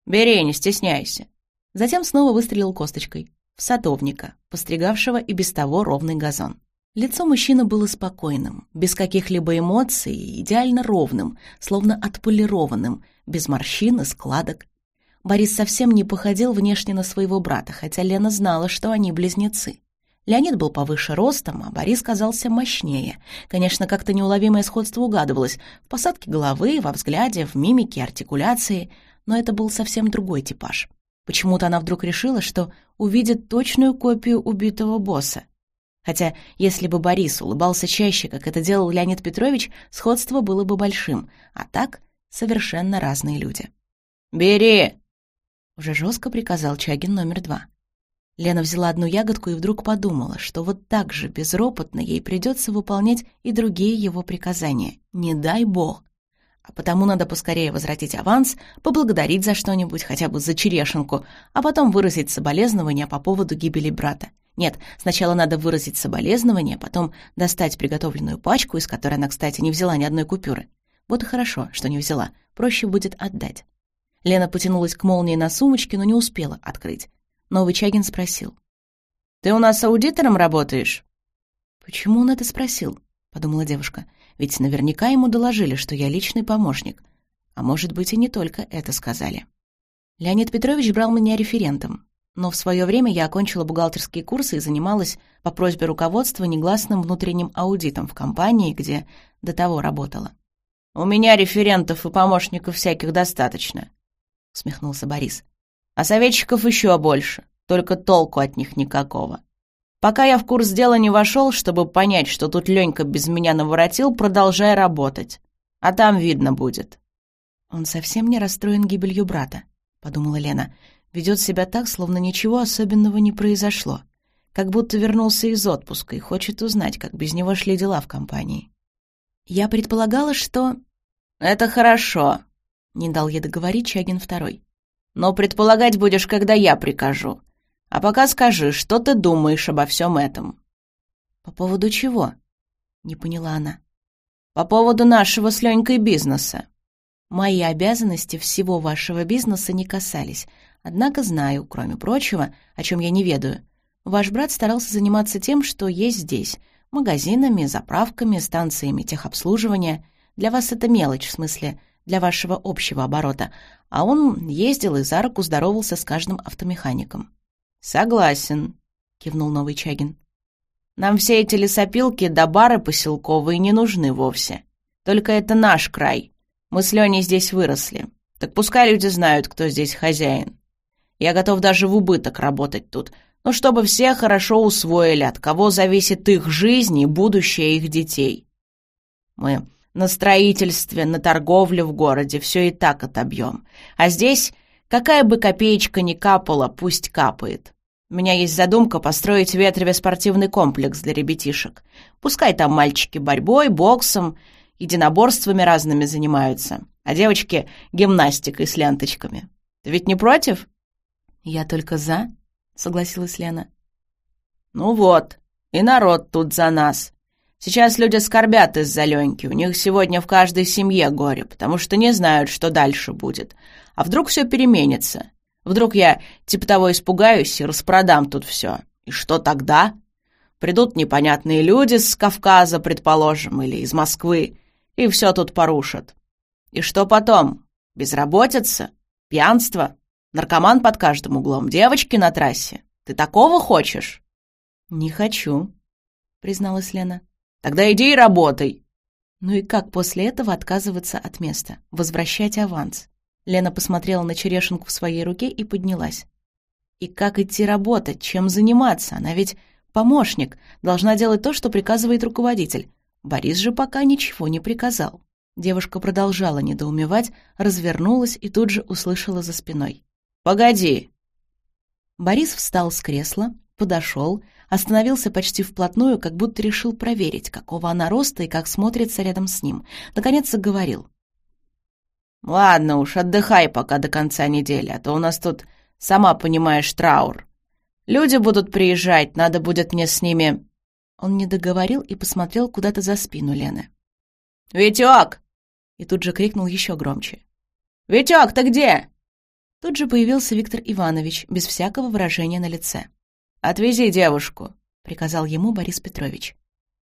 «Бери, не стесняйся». Затем снова выстрелил косточкой. В садовника, постригавшего и без того ровный газон. Лицо мужчины было спокойным, без каких-либо эмоций идеально ровным, словно отполированным, без морщин и складок. Борис совсем не походил внешне на своего брата, хотя Лена знала, что они близнецы. Леонид был повыше ростом, а Борис казался мощнее. Конечно, как-то неуловимое сходство угадывалось в посадке головы, во взгляде, в мимике, артикуляции, но это был совсем другой типаж. Почему-то она вдруг решила, что увидит точную копию убитого босса. Хотя, если бы Борис улыбался чаще, как это делал Леонид Петрович, сходство было бы большим, а так совершенно разные люди. «Бери!» — уже жестко приказал Чагин номер два. Лена взяла одну ягодку и вдруг подумала, что вот так же безропотно ей придется выполнять и другие его приказания. Не дай бог. А потому надо поскорее возвратить аванс, поблагодарить за что-нибудь, хотя бы за черешенку, а потом выразить соболезнования по поводу гибели брата. Нет, сначала надо выразить соболезнования, потом достать приготовленную пачку, из которой она, кстати, не взяла ни одной купюры. Вот и хорошо, что не взяла. Проще будет отдать. Лена потянулась к молнии на сумочке, но не успела открыть. Новый Чагин спросил. «Ты у нас аудитором работаешь?» «Почему он это спросил?» — подумала девушка. «Ведь наверняка ему доложили, что я личный помощник. А может быть, и не только это сказали». Леонид Петрович брал меня референтом, но в свое время я окончила бухгалтерские курсы и занималась по просьбе руководства негласным внутренним аудитом в компании, где до того работала. «У меня референтов и помощников всяких достаточно», — усмехнулся Борис. «А советчиков еще больше, только толку от них никакого. Пока я в курс дела не вошел, чтобы понять, что тут Ленька без меня наворотил, продолжай работать. А там видно будет». «Он совсем не расстроен гибелью брата», — подумала Лена ведет себя так, словно ничего особенного не произошло, как будто вернулся из отпуска и хочет узнать, как без него шли дела в компании. Я предполагала, что... «Это хорошо», — не дал ей договорить Чагин второй. «Но предполагать будешь, когда я прикажу. А пока скажи, что ты думаешь обо всем этом?» «По поводу чего?» — не поняла она. «По поводу нашего с Ленькой бизнеса». «Мои обязанности всего вашего бизнеса не касались, Однако знаю, кроме прочего, о чем я не ведаю. Ваш брат старался заниматься тем, что есть здесь. Магазинами, заправками, станциями техобслуживания. Для вас это мелочь, в смысле, для вашего общего оборота. А он ездил и за руку здоровался с каждым автомехаником. «Согласен», — кивнул новый Чагин. «Нам все эти лесопилки да бары поселковые не нужны вовсе. Только это наш край. Мы с Леней здесь выросли. Так пускай люди знают, кто здесь хозяин. Я готов даже в убыток работать тут, но чтобы все хорошо усвоили, от кого зависит их жизнь и будущее их детей. Мы на строительстве, на торговле в городе все и так отобьем. А здесь какая бы копеечка ни капала, пусть капает. У меня есть задумка построить в Ветрове спортивный комплекс для ребятишек. Пускай там мальчики борьбой, боксом, единоборствами разными занимаются, а девочки — гимнастикой с ленточками. Ты ведь не против?» «Я только за», — согласилась Лена. «Ну вот, и народ тут за нас. Сейчас люди скорбят из-за Леньки, у них сегодня в каждой семье горе, потому что не знают, что дальше будет. А вдруг все переменится? Вдруг я типа того испугаюсь и распродам тут все. И что тогда? Придут непонятные люди с Кавказа, предположим, или из Москвы, и все тут порушат. И что потом? Безработица? Пьянство? Наркоман под каждым углом, девочки на трассе. Ты такого хочешь?» «Не хочу», — призналась Лена. «Тогда иди и работай». Ну и как после этого отказываться от места? Возвращать аванс? Лена посмотрела на черешенку в своей руке и поднялась. И как идти работать? Чем заниматься? Она ведь помощник, должна делать то, что приказывает руководитель. Борис же пока ничего не приказал. Девушка продолжала недоумевать, развернулась и тут же услышала за спиной. «Погоди!» Борис встал с кресла, подошел, остановился почти вплотную, как будто решил проверить, какого она роста и как смотрится рядом с ним. Наконец заговорил. «Ладно уж, отдыхай пока до конца недели, а то у нас тут, сама понимаешь, траур. Люди будут приезжать, надо будет мне с ними...» Он не договорил и посмотрел куда-то за спину Лены. «Витек!» И тут же крикнул еще громче. «Витек, ты где?» Тут же появился Виктор Иванович, без всякого выражения на лице. «Отвези девушку», — приказал ему Борис Петрович.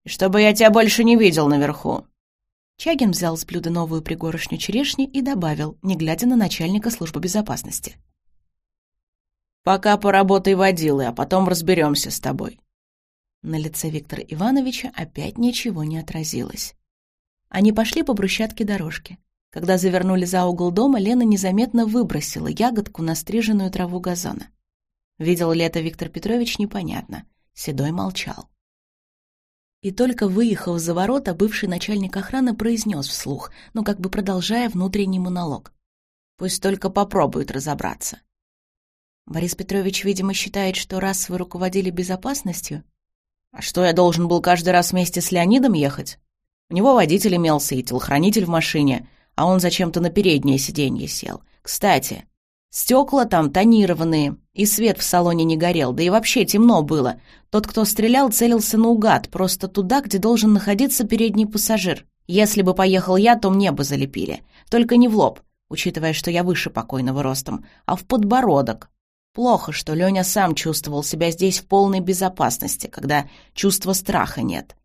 «Чтобы я тебя больше не видел наверху». Чагин взял с блюда новую пригорошню черешни и добавил, не глядя на начальника службы безопасности. «Пока поработай водилой, а потом разберемся с тобой». На лице Виктора Ивановича опять ничего не отразилось. Они пошли по брусчатке дорожки. Когда завернули за угол дома, Лена незаметно выбросила ягодку на стриженную траву газона. Видел ли это Виктор Петрович, непонятно. Седой молчал. И только выехав за ворота, бывший начальник охраны произнес вслух, но как бы продолжая внутренний монолог. «Пусть только попробуют разобраться». Борис Петрович, видимо, считает, что раз вы руководили безопасностью... А что, я должен был каждый раз вместе с Леонидом ехать? У него водитель имелся и телохранитель в машине, а он зачем-то на переднее сиденье сел. Кстати, стекла там тонированные, и свет в салоне не горел, да и вообще темно было. Тот, кто стрелял, целился наугад, просто туда, где должен находиться передний пассажир. Если бы поехал я, то мне бы залепили. Только не в лоб, учитывая, что я выше покойного ростом, а в подбородок. Плохо, что Леня сам чувствовал себя здесь в полной безопасности, когда чувства страха нет.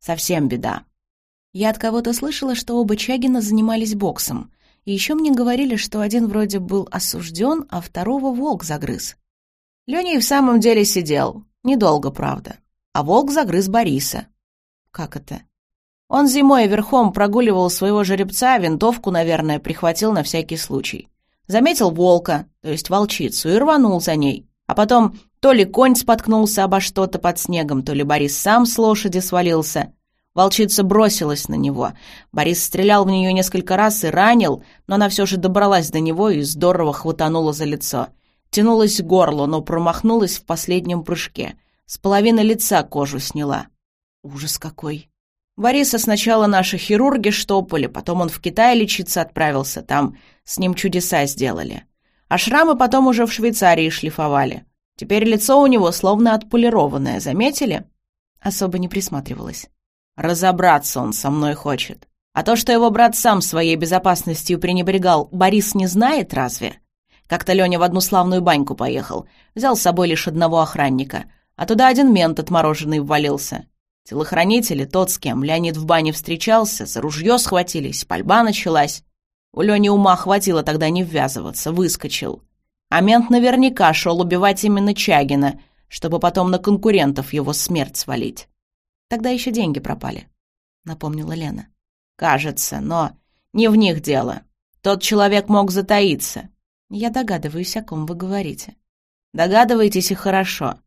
Совсем беда. Я от кого-то слышала, что оба Чагина занимались боксом. И еще мне говорили, что один вроде был осужден, а второго волк загрыз. Леня и в самом деле сидел. Недолго, правда. А волк загрыз Бориса. Как это? Он зимой верхом прогуливал своего жеребца, винтовку, наверное, прихватил на всякий случай. Заметил волка, то есть волчицу, и рванул за ней. А потом то ли конь споткнулся обо что-то под снегом, то ли Борис сам с лошади свалился. Волчица бросилась на него. Борис стрелял в нее несколько раз и ранил, но она все же добралась до него и здорово хватанула за лицо. Тянулась к горлу, но промахнулась в последнем прыжке. С половины лица кожу сняла. Ужас какой! Бориса сначала наши хирурги штопали, потом он в Китай лечиться отправился, там с ним чудеса сделали. А шрамы потом уже в Швейцарии шлифовали. Теперь лицо у него словно отполированное, заметили? Особо не присматривалась. Разобраться он со мной хочет. А то, что его брат сам своей безопасностью пренебрегал, Борис не знает разве? Как-то Леня в одну славную баньку поехал. Взял с собой лишь одного охранника. А туда один мент отмороженный ввалился. Телохранители, тот, с кем Леонид в бане встречался, за ружье схватились, пальба началась. У Лени ума хватило тогда не ввязываться, выскочил. А мент наверняка шел убивать именно Чагина, чтобы потом на конкурентов его смерть свалить. Тогда еще деньги пропали», — напомнила Лена. «Кажется, но не в них дело. Тот человек мог затаиться». «Я догадываюсь, о ком вы говорите». «Догадываетесь и хорошо.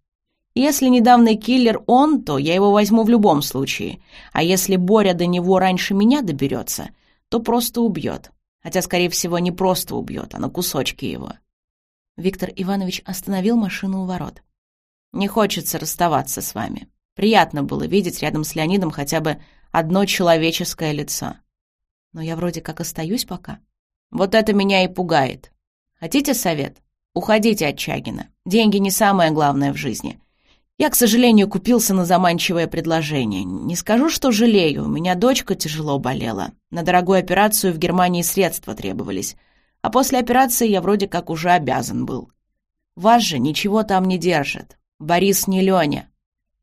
Если недавний киллер он, то я его возьму в любом случае. А если Боря до него раньше меня доберется, то просто убьет. Хотя, скорее всего, не просто убьет, а на кусочки его». Виктор Иванович остановил машину у ворот. «Не хочется расставаться с вами. Приятно было видеть рядом с Леонидом хотя бы одно человеческое лицо. Но я вроде как остаюсь пока. Вот это меня и пугает. Хотите совет? Уходите от Чагина. Деньги не самое главное в жизни. Я, к сожалению, купился на заманчивое предложение. Не скажу, что жалею. У меня дочка тяжело болела. На дорогую операцию в Германии средства требовались. А после операции я вроде как уже обязан был. Вас же ничего там не держит. Борис не Леня.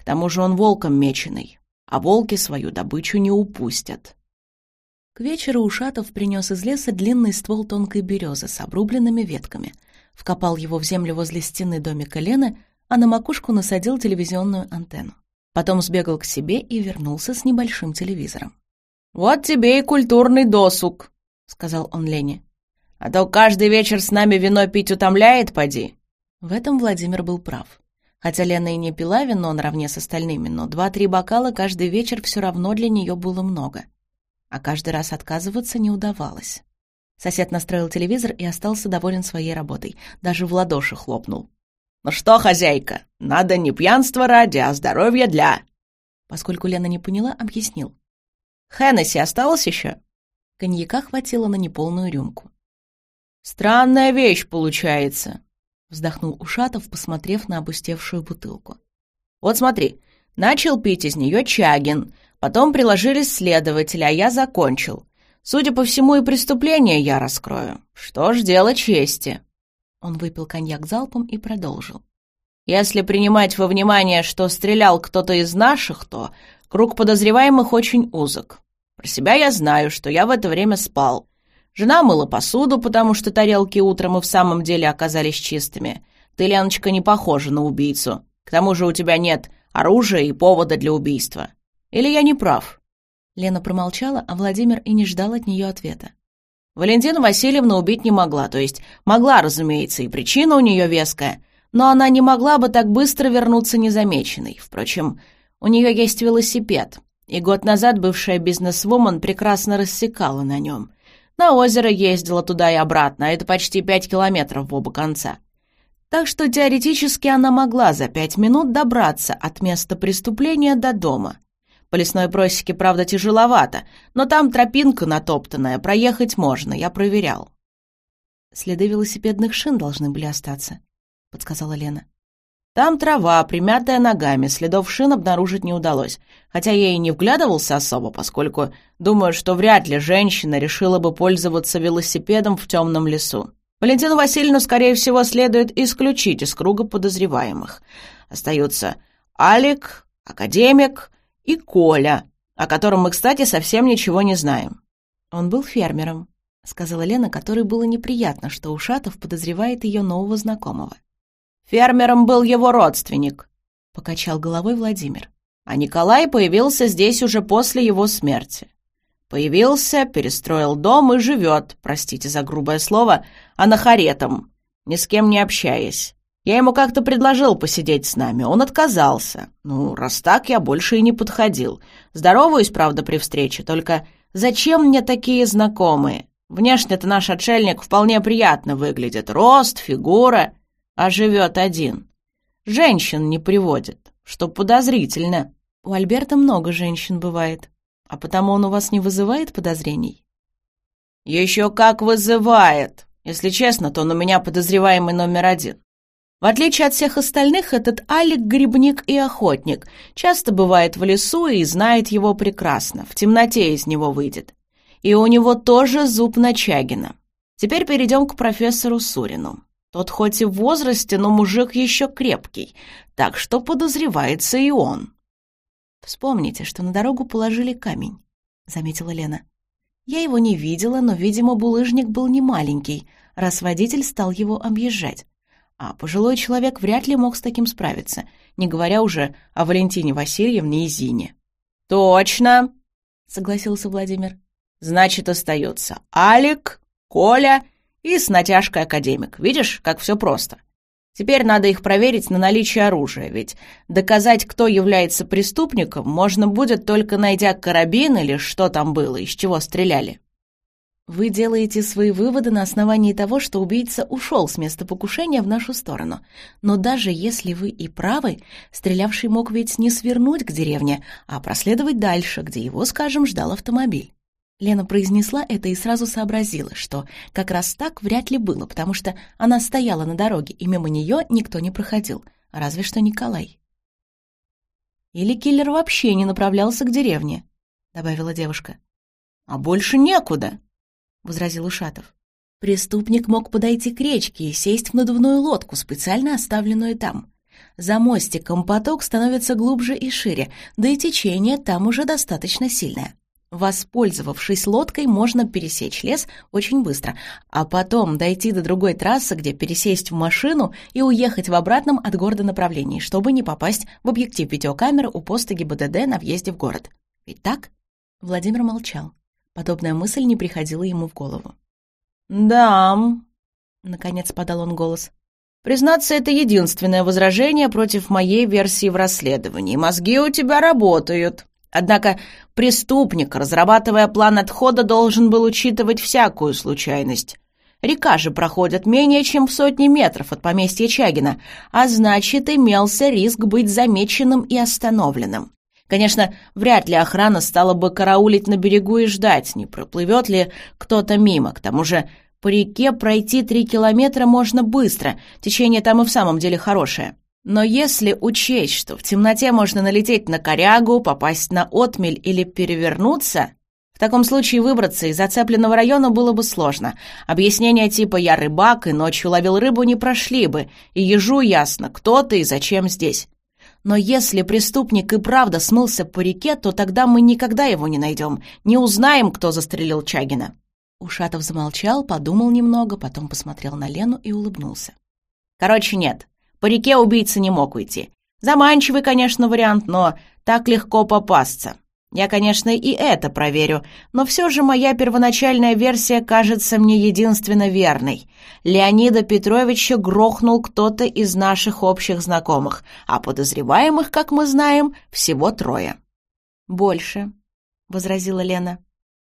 К тому же он волком меченый, а волки свою добычу не упустят. К вечеру Ушатов принес из леса длинный ствол тонкой березы с обрубленными ветками, вкопал его в землю возле стены домика Лены, а на макушку насадил телевизионную антенну. Потом сбегал к себе и вернулся с небольшим телевизором. «Вот тебе и культурный досуг», — сказал он Лене. «А то каждый вечер с нами вино пить утомляет, поди». В этом Владимир был прав. Хотя Лена и не пила вино наравне с остальными, но два-три бокала каждый вечер все равно для нее было много. А каждый раз отказываться не удавалось. Сосед настроил телевизор и остался доволен своей работой. Даже в ладоши хлопнул. «Ну что, хозяйка, надо не пьянство ради, а здоровье для...» Поскольку Лена не поняла, объяснил. «Хеннесси осталось еще?» Коньяка хватило на неполную рюмку. «Странная вещь получается», вздохнул Ушатов, посмотрев на опустевшую бутылку. «Вот смотри, начал пить из нее Чагин, Потом приложились следователи, а я закончил. Судя по всему, и преступление я раскрою. Что ж, дело чести». Он выпил коньяк залпом и продолжил. «Если принимать во внимание, что стрелял кто-то из наших, то круг подозреваемых очень узок. Про себя я знаю, что я в это время спал. Жена мыла посуду, потому что тарелки утром и в самом деле оказались чистыми. Ты, Леночка, не похожа на убийцу. К тому же у тебя нет оружия и повода для убийства. Или я не прав?» Лена промолчала, а Владимир и не ждал от нее ответа. Валентина Васильевна убить не могла, то есть могла, разумеется, и причина у нее веская, но она не могла бы так быстро вернуться незамеченной. Впрочем, у нее есть велосипед, и год назад бывшая бизнесвумен прекрасно рассекала на нем. На озеро ездила туда и обратно, а это почти пять километров в оба конца. Так что теоретически она могла за пять минут добраться от места преступления до дома. По лесной просеке, правда, тяжеловато, но там тропинка натоптанная, проехать можно, я проверял. «Следы велосипедных шин должны были остаться», — подсказала Лена. Там трава, примятая ногами, следов шин обнаружить не удалось, хотя я и не вглядывался особо, поскольку думаю, что вряд ли женщина решила бы пользоваться велосипедом в темном лесу. Валентину Васильевну, скорее всего, следует исключить из круга подозреваемых. Остаются Алик, академик и Коля, о котором мы, кстати, совсем ничего не знаем. Он был фермером, сказала Лена, которой было неприятно, что Ушатов подозревает ее нового знакомого. Фермером был его родственник, покачал головой Владимир. А Николай появился здесь уже после его смерти. Появился, перестроил дом и живет, простите за грубое слово, анахаретом, ни с кем не общаясь. Я ему как-то предложил посидеть с нами, он отказался. Ну, раз так, я больше и не подходил. Здороваюсь, правда, при встрече, только зачем мне такие знакомые? Внешне-то наш отшельник вполне приятно выглядит. Рост, фигура, а живет один. Женщин не приводит, что подозрительно. У Альберта много женщин бывает, а потому он у вас не вызывает подозрений? Еще как вызывает. Если честно, то он у меня подозреваемый номер один. В отличие от всех остальных, этот Алик — грибник и охотник. Часто бывает в лесу и знает его прекрасно. В темноте из него выйдет. И у него тоже зуб Начагина. Теперь перейдем к профессору Сурину. Тот хоть и в возрасте, но мужик еще крепкий, так что подозревается и он. «Вспомните, что на дорогу положили камень», — заметила Лена. «Я его не видела, но, видимо, булыжник был не маленький, раз водитель стал его объезжать. А пожилой человек вряд ли мог с таким справиться, не говоря уже о Валентине Васильевне и Зине. «Точно!» — согласился Владимир. «Значит, остается Алик, Коля и с натяжкой академик. Видишь, как все просто. Теперь надо их проверить на наличие оружия, ведь доказать, кто является преступником, можно будет только найдя карабин или что там было, из чего стреляли. Вы делаете свои выводы на основании того, что убийца ушел с места покушения в нашу сторону. Но даже если вы и правы, стрелявший мог ведь не свернуть к деревне, а проследовать дальше, где его, скажем, ждал автомобиль. Лена произнесла это и сразу сообразила, что как раз так вряд ли было, потому что она стояла на дороге, и мимо нее никто не проходил, разве что Николай. «Или киллер вообще не направлялся к деревне», — добавила девушка. «А больше некуда», — возразил Ушатов. Преступник мог подойти к речке и сесть в надувную лодку, специально оставленную там. За мостиком поток становится глубже и шире, да и течение там уже достаточно сильное. Воспользовавшись лодкой, можно пересечь лес очень быстро, а потом дойти до другой трассы, где пересесть в машину и уехать в обратном от города направлении, чтобы не попасть в объектив видеокамеры у поста ГИБДД на въезде в город. Ведь так? Владимир молчал. Подобная мысль не приходила ему в голову. «Да», — наконец подал он голос. «Признаться, это единственное возражение против моей версии в расследовании. Мозги у тебя работают. Однако преступник, разрабатывая план отхода, должен был учитывать всякую случайность. Река же проходит менее чем в сотни метров от поместья Чагина, а значит, имелся риск быть замеченным и остановленным. Конечно, вряд ли охрана стала бы караулить на берегу и ждать, не проплывет ли кто-то мимо. К тому же по реке пройти три километра можно быстро, течение там и в самом деле хорошее. Но если учесть, что в темноте можно налететь на корягу, попасть на отмель или перевернуться, в таком случае выбраться из зацепленного района было бы сложно. Объяснения типа «я рыбак» и «ночью ловил рыбу» не прошли бы, и ежу ясно, кто ты и зачем здесь. Но если преступник и правда смылся по реке, то тогда мы никогда его не найдем, не узнаем, кто застрелил Чагина. Ушатов замолчал, подумал немного, потом посмотрел на Лену и улыбнулся. Короче, нет, по реке убийца не мог уйти. Заманчивый, конечно, вариант, но так легко попасться. Я, конечно, и это проверю, но все же моя первоначальная версия кажется мне единственно верной. Леонида Петровича грохнул кто-то из наших общих знакомых, а подозреваемых, как мы знаем, всего трое. «Больше», — возразила Лена.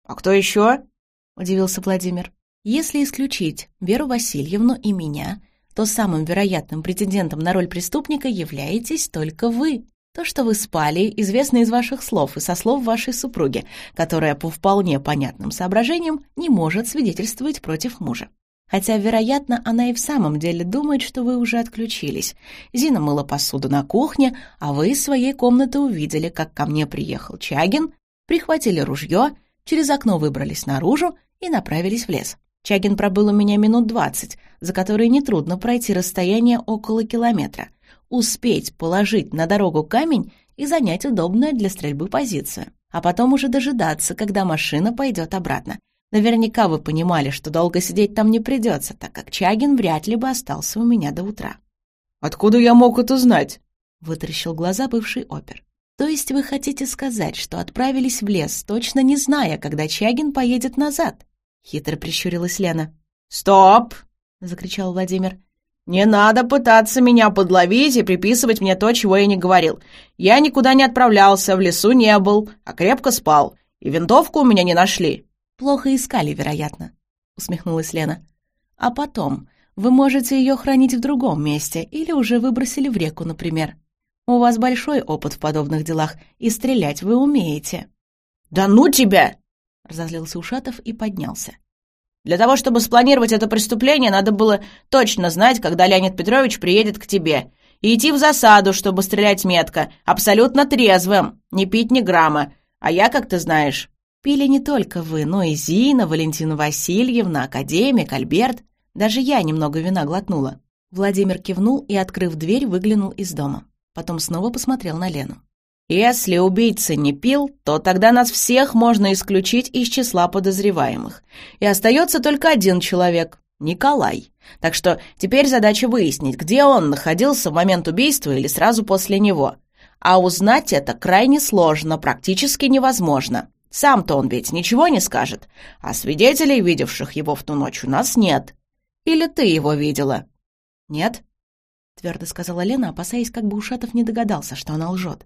«А кто еще?» — удивился Владимир. «Если исключить Веру Васильевну и меня, то самым вероятным претендентом на роль преступника являетесь только вы. То, что вы спали, известно из ваших слов и со слов вашей супруги, которая по вполне понятным соображениям не может свидетельствовать против мужа. Хотя, вероятно, она и в самом деле думает, что вы уже отключились. Зина мыла посуду на кухне, а вы из своей комнаты увидели, как ко мне приехал Чагин, прихватили ружье, через окно выбрались наружу и направились в лес. Чагин пробыл у меня минут двадцать, за которые нетрудно пройти расстояние около километра, успеть положить на дорогу камень и занять удобную для стрельбы позицию, а потом уже дожидаться, когда машина пойдет обратно. Наверняка вы понимали, что долго сидеть там не придется, так как Чагин вряд ли бы остался у меня до утра. «Откуда я мог это знать?» — вытаращил глаза бывший опер. «То есть вы хотите сказать, что отправились в лес, точно не зная, когда Чагин поедет назад?» Хитро прищурилась Лена. «Стоп!» — закричал Владимир. «Не надо пытаться меня подловить и приписывать мне то, чего я не говорил. Я никуда не отправлялся, в лесу не был, а крепко спал. И винтовку у меня не нашли». «Плохо искали, вероятно», — усмехнулась Лена. «А потом, вы можете ее хранить в другом месте или уже выбросили в реку, например. У вас большой опыт в подобных делах, и стрелять вы умеете». «Да ну тебя!» — разозлился Ушатов и поднялся. «Для того, чтобы спланировать это преступление, надо было точно знать, когда Леонид Петрович приедет к тебе, и идти в засаду, чтобы стрелять метко, абсолютно трезвым, не пить ни грамма. А я, как ты знаешь...» «Пили не только вы, но и Зина, Валентина Васильевна, академик, Альберт. Даже я немного вина глотнула». Владимир кивнул и, открыв дверь, выглянул из дома. Потом снова посмотрел на Лену. Если убийца не пил, то тогда нас всех можно исключить из числа подозреваемых. И остается только один человек — Николай. Так что теперь задача выяснить, где он находился в момент убийства или сразу после него. А узнать это крайне сложно, практически невозможно. Сам-то он ведь ничего не скажет, а свидетелей, видевших его в ту ночь, у нас нет. Или ты его видела?» «Нет», — твердо сказала Лена, опасаясь, как бы Ушатов не догадался, что она лжет.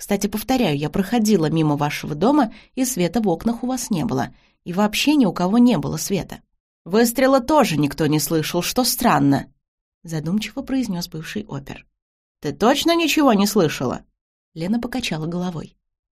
Кстати, повторяю, я проходила мимо вашего дома, и света в окнах у вас не было. И вообще ни у кого не было света. Выстрела тоже никто не слышал, что странно. Задумчиво произнес бывший опер. Ты точно ничего не слышала? Лена покачала головой.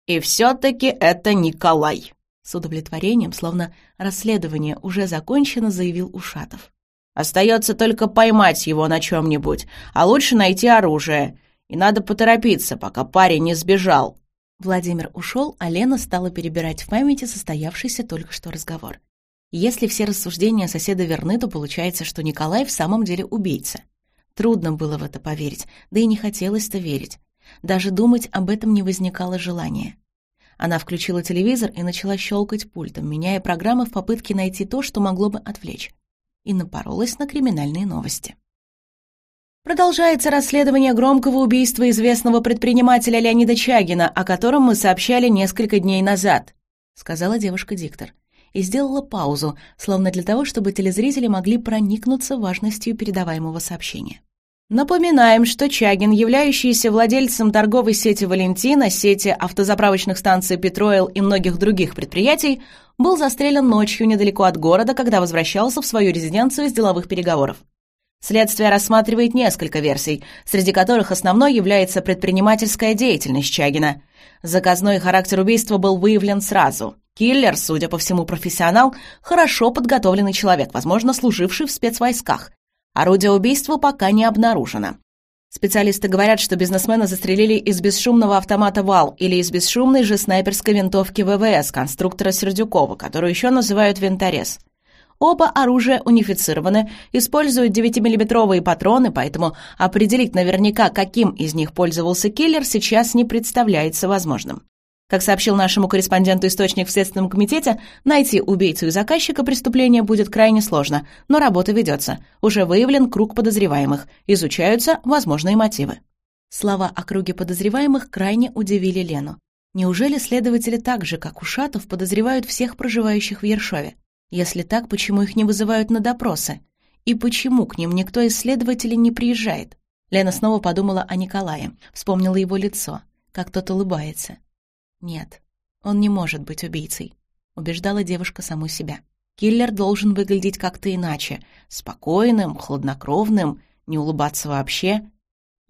И все-таки это Николай. С удовлетворением, словно расследование уже закончено, заявил Ушатов. Остается только поймать его на чем-нибудь, а лучше найти оружие. И надо поторопиться, пока парень не сбежал». Владимир ушел, а Лена стала перебирать в памяти состоявшийся только что разговор. Если все рассуждения соседа верны, то получается, что Николай в самом деле убийца. Трудно было в это поверить, да и не хотелось-то верить. Даже думать об этом не возникало желания. Она включила телевизор и начала щелкать пультом, меняя программы в попытке найти то, что могло бы отвлечь. И напоролась на криминальные новости. Продолжается расследование громкого убийства известного предпринимателя Леонида Чагина, о котором мы сообщали несколько дней назад», — сказала девушка-диктор. И сделала паузу, словно для того, чтобы телезрители могли проникнуться важностью передаваемого сообщения. Напоминаем, что Чагин, являющийся владельцем торговой сети «Валентина», сети автозаправочных станций «Петроил» и многих других предприятий, был застрелен ночью недалеко от города, когда возвращался в свою резиденцию с деловых переговоров. Следствие рассматривает несколько версий, среди которых основной является предпринимательская деятельность Чагина. Заказной характер убийства был выявлен сразу. Киллер, судя по всему профессионал, хорошо подготовленный человек, возможно, служивший в спецвойсках. Орудие убийства пока не обнаружено. Специалисты говорят, что бизнесмена застрелили из бесшумного автомата ВАЛ или из бесшумной же снайперской винтовки ВВС конструктора Сердюкова, которую еще называют «Винторез». Оба оружия унифицированы, используют 9-миллиметровые патроны, поэтому определить наверняка, каким из них пользовался киллер, сейчас не представляется возможным. Как сообщил нашему корреспонденту источник в Следственном комитете, найти убийцу и заказчика преступления будет крайне сложно, но работа ведется. Уже выявлен круг подозреваемых, изучаются возможные мотивы. Слова о круге подозреваемых крайне удивили Лену. Неужели следователи так же, как Ушатов, подозревают всех проживающих в Ершове? Если так, почему их не вызывают на допросы? И почему к ним никто из следователей не приезжает? Лена снова подумала о Николае, вспомнила его лицо, как тот улыбается. «Нет, он не может быть убийцей», — убеждала девушка саму себя. «Киллер должен выглядеть как-то иначе, спокойным, хладнокровным, не улыбаться вообще.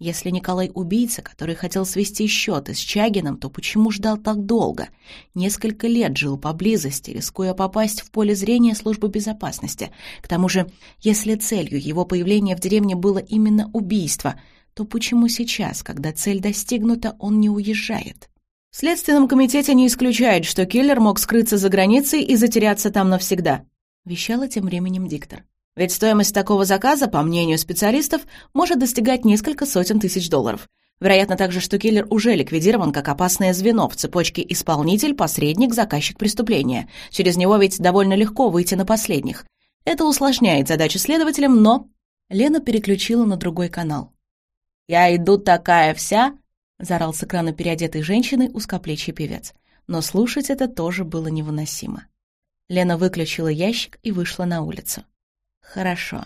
Если Николай убийца, который хотел свести счеты с Чагином, то почему ждал так долго? Несколько лет жил поблизости, рискуя попасть в поле зрения службы безопасности. К тому же, если целью его появления в деревне было именно убийство, то почему сейчас, когда цель достигнута, он не уезжает? В Следственном комитете не исключает, что киллер мог скрыться за границей и затеряться там навсегда», — вещала тем временем диктор. «Ведь стоимость такого заказа, по мнению специалистов, может достигать несколько сотен тысяч долларов. Вероятно также, что киллер уже ликвидирован как опасное звено в цепочке исполнитель, посредник, заказчик преступления. Через него ведь довольно легко выйти на последних. Это усложняет задачу следователям, но...» Лена переключила на другой канал. «Я иду такая вся, заорал с экрана переодетой женщины узкоплечий певец. Но слушать это тоже было невыносимо. Лена выключила ящик и вышла на улицу. Хорошо.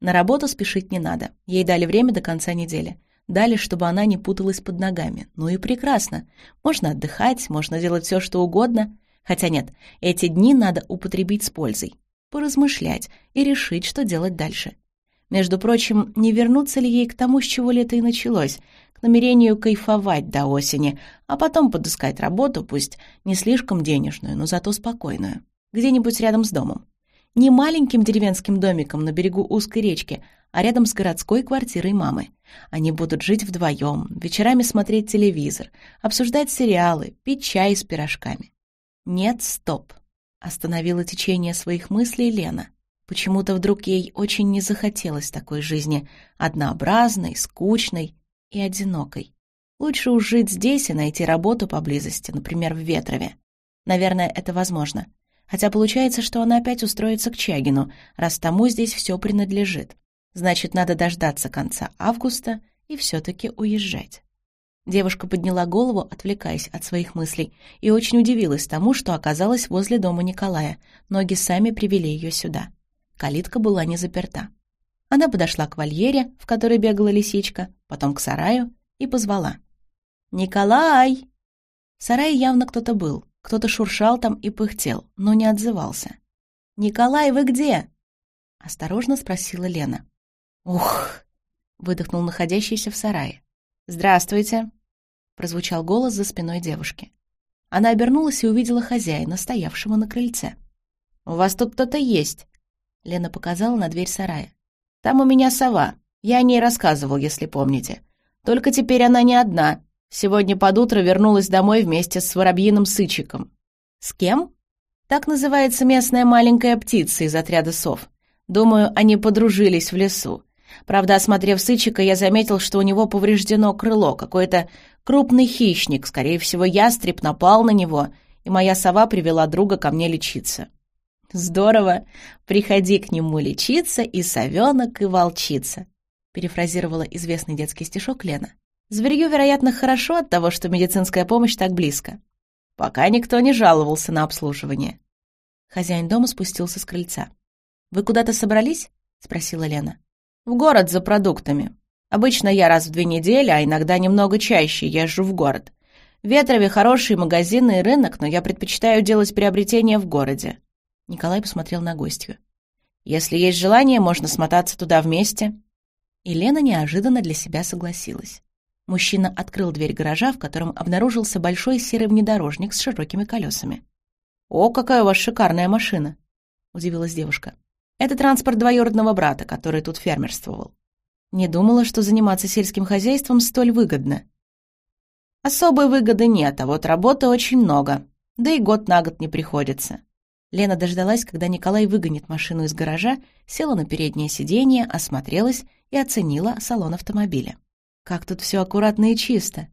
На работу спешить не надо. Ей дали время до конца недели. Дали, чтобы она не путалась под ногами. Ну и прекрасно. Можно отдыхать, можно делать все, что угодно. Хотя нет, эти дни надо употребить с пользой. Поразмышлять и решить, что делать дальше. Между прочим, не вернуться ли ей к тому, с чего лето и началось, намерению кайфовать до осени, а потом подыскать работу, пусть не слишком денежную, но зато спокойную, где-нибудь рядом с домом. Не маленьким деревенским домиком на берегу узкой речки, а рядом с городской квартирой мамы. Они будут жить вдвоем, вечерами смотреть телевизор, обсуждать сериалы, пить чай с пирожками. Нет, стоп. Остановила течение своих мыслей Лена. Почему-то вдруг ей очень не захотелось такой жизни, однообразной, скучной, и одинокой. Лучше уж жить здесь и найти работу поблизости, например, в Ветрове. Наверное, это возможно. Хотя получается, что она опять устроится к Чагину, раз тому здесь все принадлежит. Значит, надо дождаться конца августа и все-таки уезжать. Девушка подняла голову, отвлекаясь от своих мыслей, и очень удивилась тому, что оказалась возле дома Николая. Ноги сами привели ее сюда. Калитка была не заперта. Она подошла к вольере, в которой бегала лисичка, потом к сараю и позвала. «Николай!» В сарае явно кто-то был, кто-то шуршал там и пыхтел, но не отзывался. «Николай, вы где?» — осторожно спросила Лена. «Ух!» — выдохнул находящийся в сарае. «Здравствуйте!» — прозвучал голос за спиной девушки. Она обернулась и увидела хозяина, стоявшего на крыльце. «У вас тут кто-то есть!» Лена показала на дверь сарая. Там у меня сова. Я о ней рассказывал, если помните. Только теперь она не одна. Сегодня под утро вернулась домой вместе с воробьиным сычиком. С кем? Так называется местная маленькая птица из отряда сов. Думаю, они подружились в лесу. Правда, осмотрев сычика, я заметил, что у него повреждено крыло. Какой-то крупный хищник, скорее всего, ястреб, напал на него, и моя сова привела друга ко мне лечиться. «Здорово! Приходи к нему лечиться, и совенок, и волчица!» перефразировала известный детский стишок Лена. «Зверью, вероятно, хорошо от того, что медицинская помощь так близко. Пока никто не жаловался на обслуживание». Хозяин дома спустился с крыльца. «Вы куда-то собрались?» — спросила Лена. «В город за продуктами. Обычно я раз в две недели, а иногда немного чаще езжу в город. В Ветрове хорошие магазины и рынок, но я предпочитаю делать приобретения в городе. Николай посмотрел на гостью. «Если есть желание, можно смотаться туда вместе». И Лена неожиданно для себя согласилась. Мужчина открыл дверь гаража, в котором обнаружился большой серый внедорожник с широкими колесами. «О, какая у вас шикарная машина!» — удивилась девушка. «Это транспорт двоюродного брата, который тут фермерствовал». Не думала, что заниматься сельским хозяйством столь выгодно. Особой выгоды нет, а вот работы очень много. Да и год на год не приходится. Лена дождалась, когда Николай выгонит машину из гаража, села на переднее сиденье, осмотрелась и оценила салон автомобиля. Как тут все аккуратно и чисто.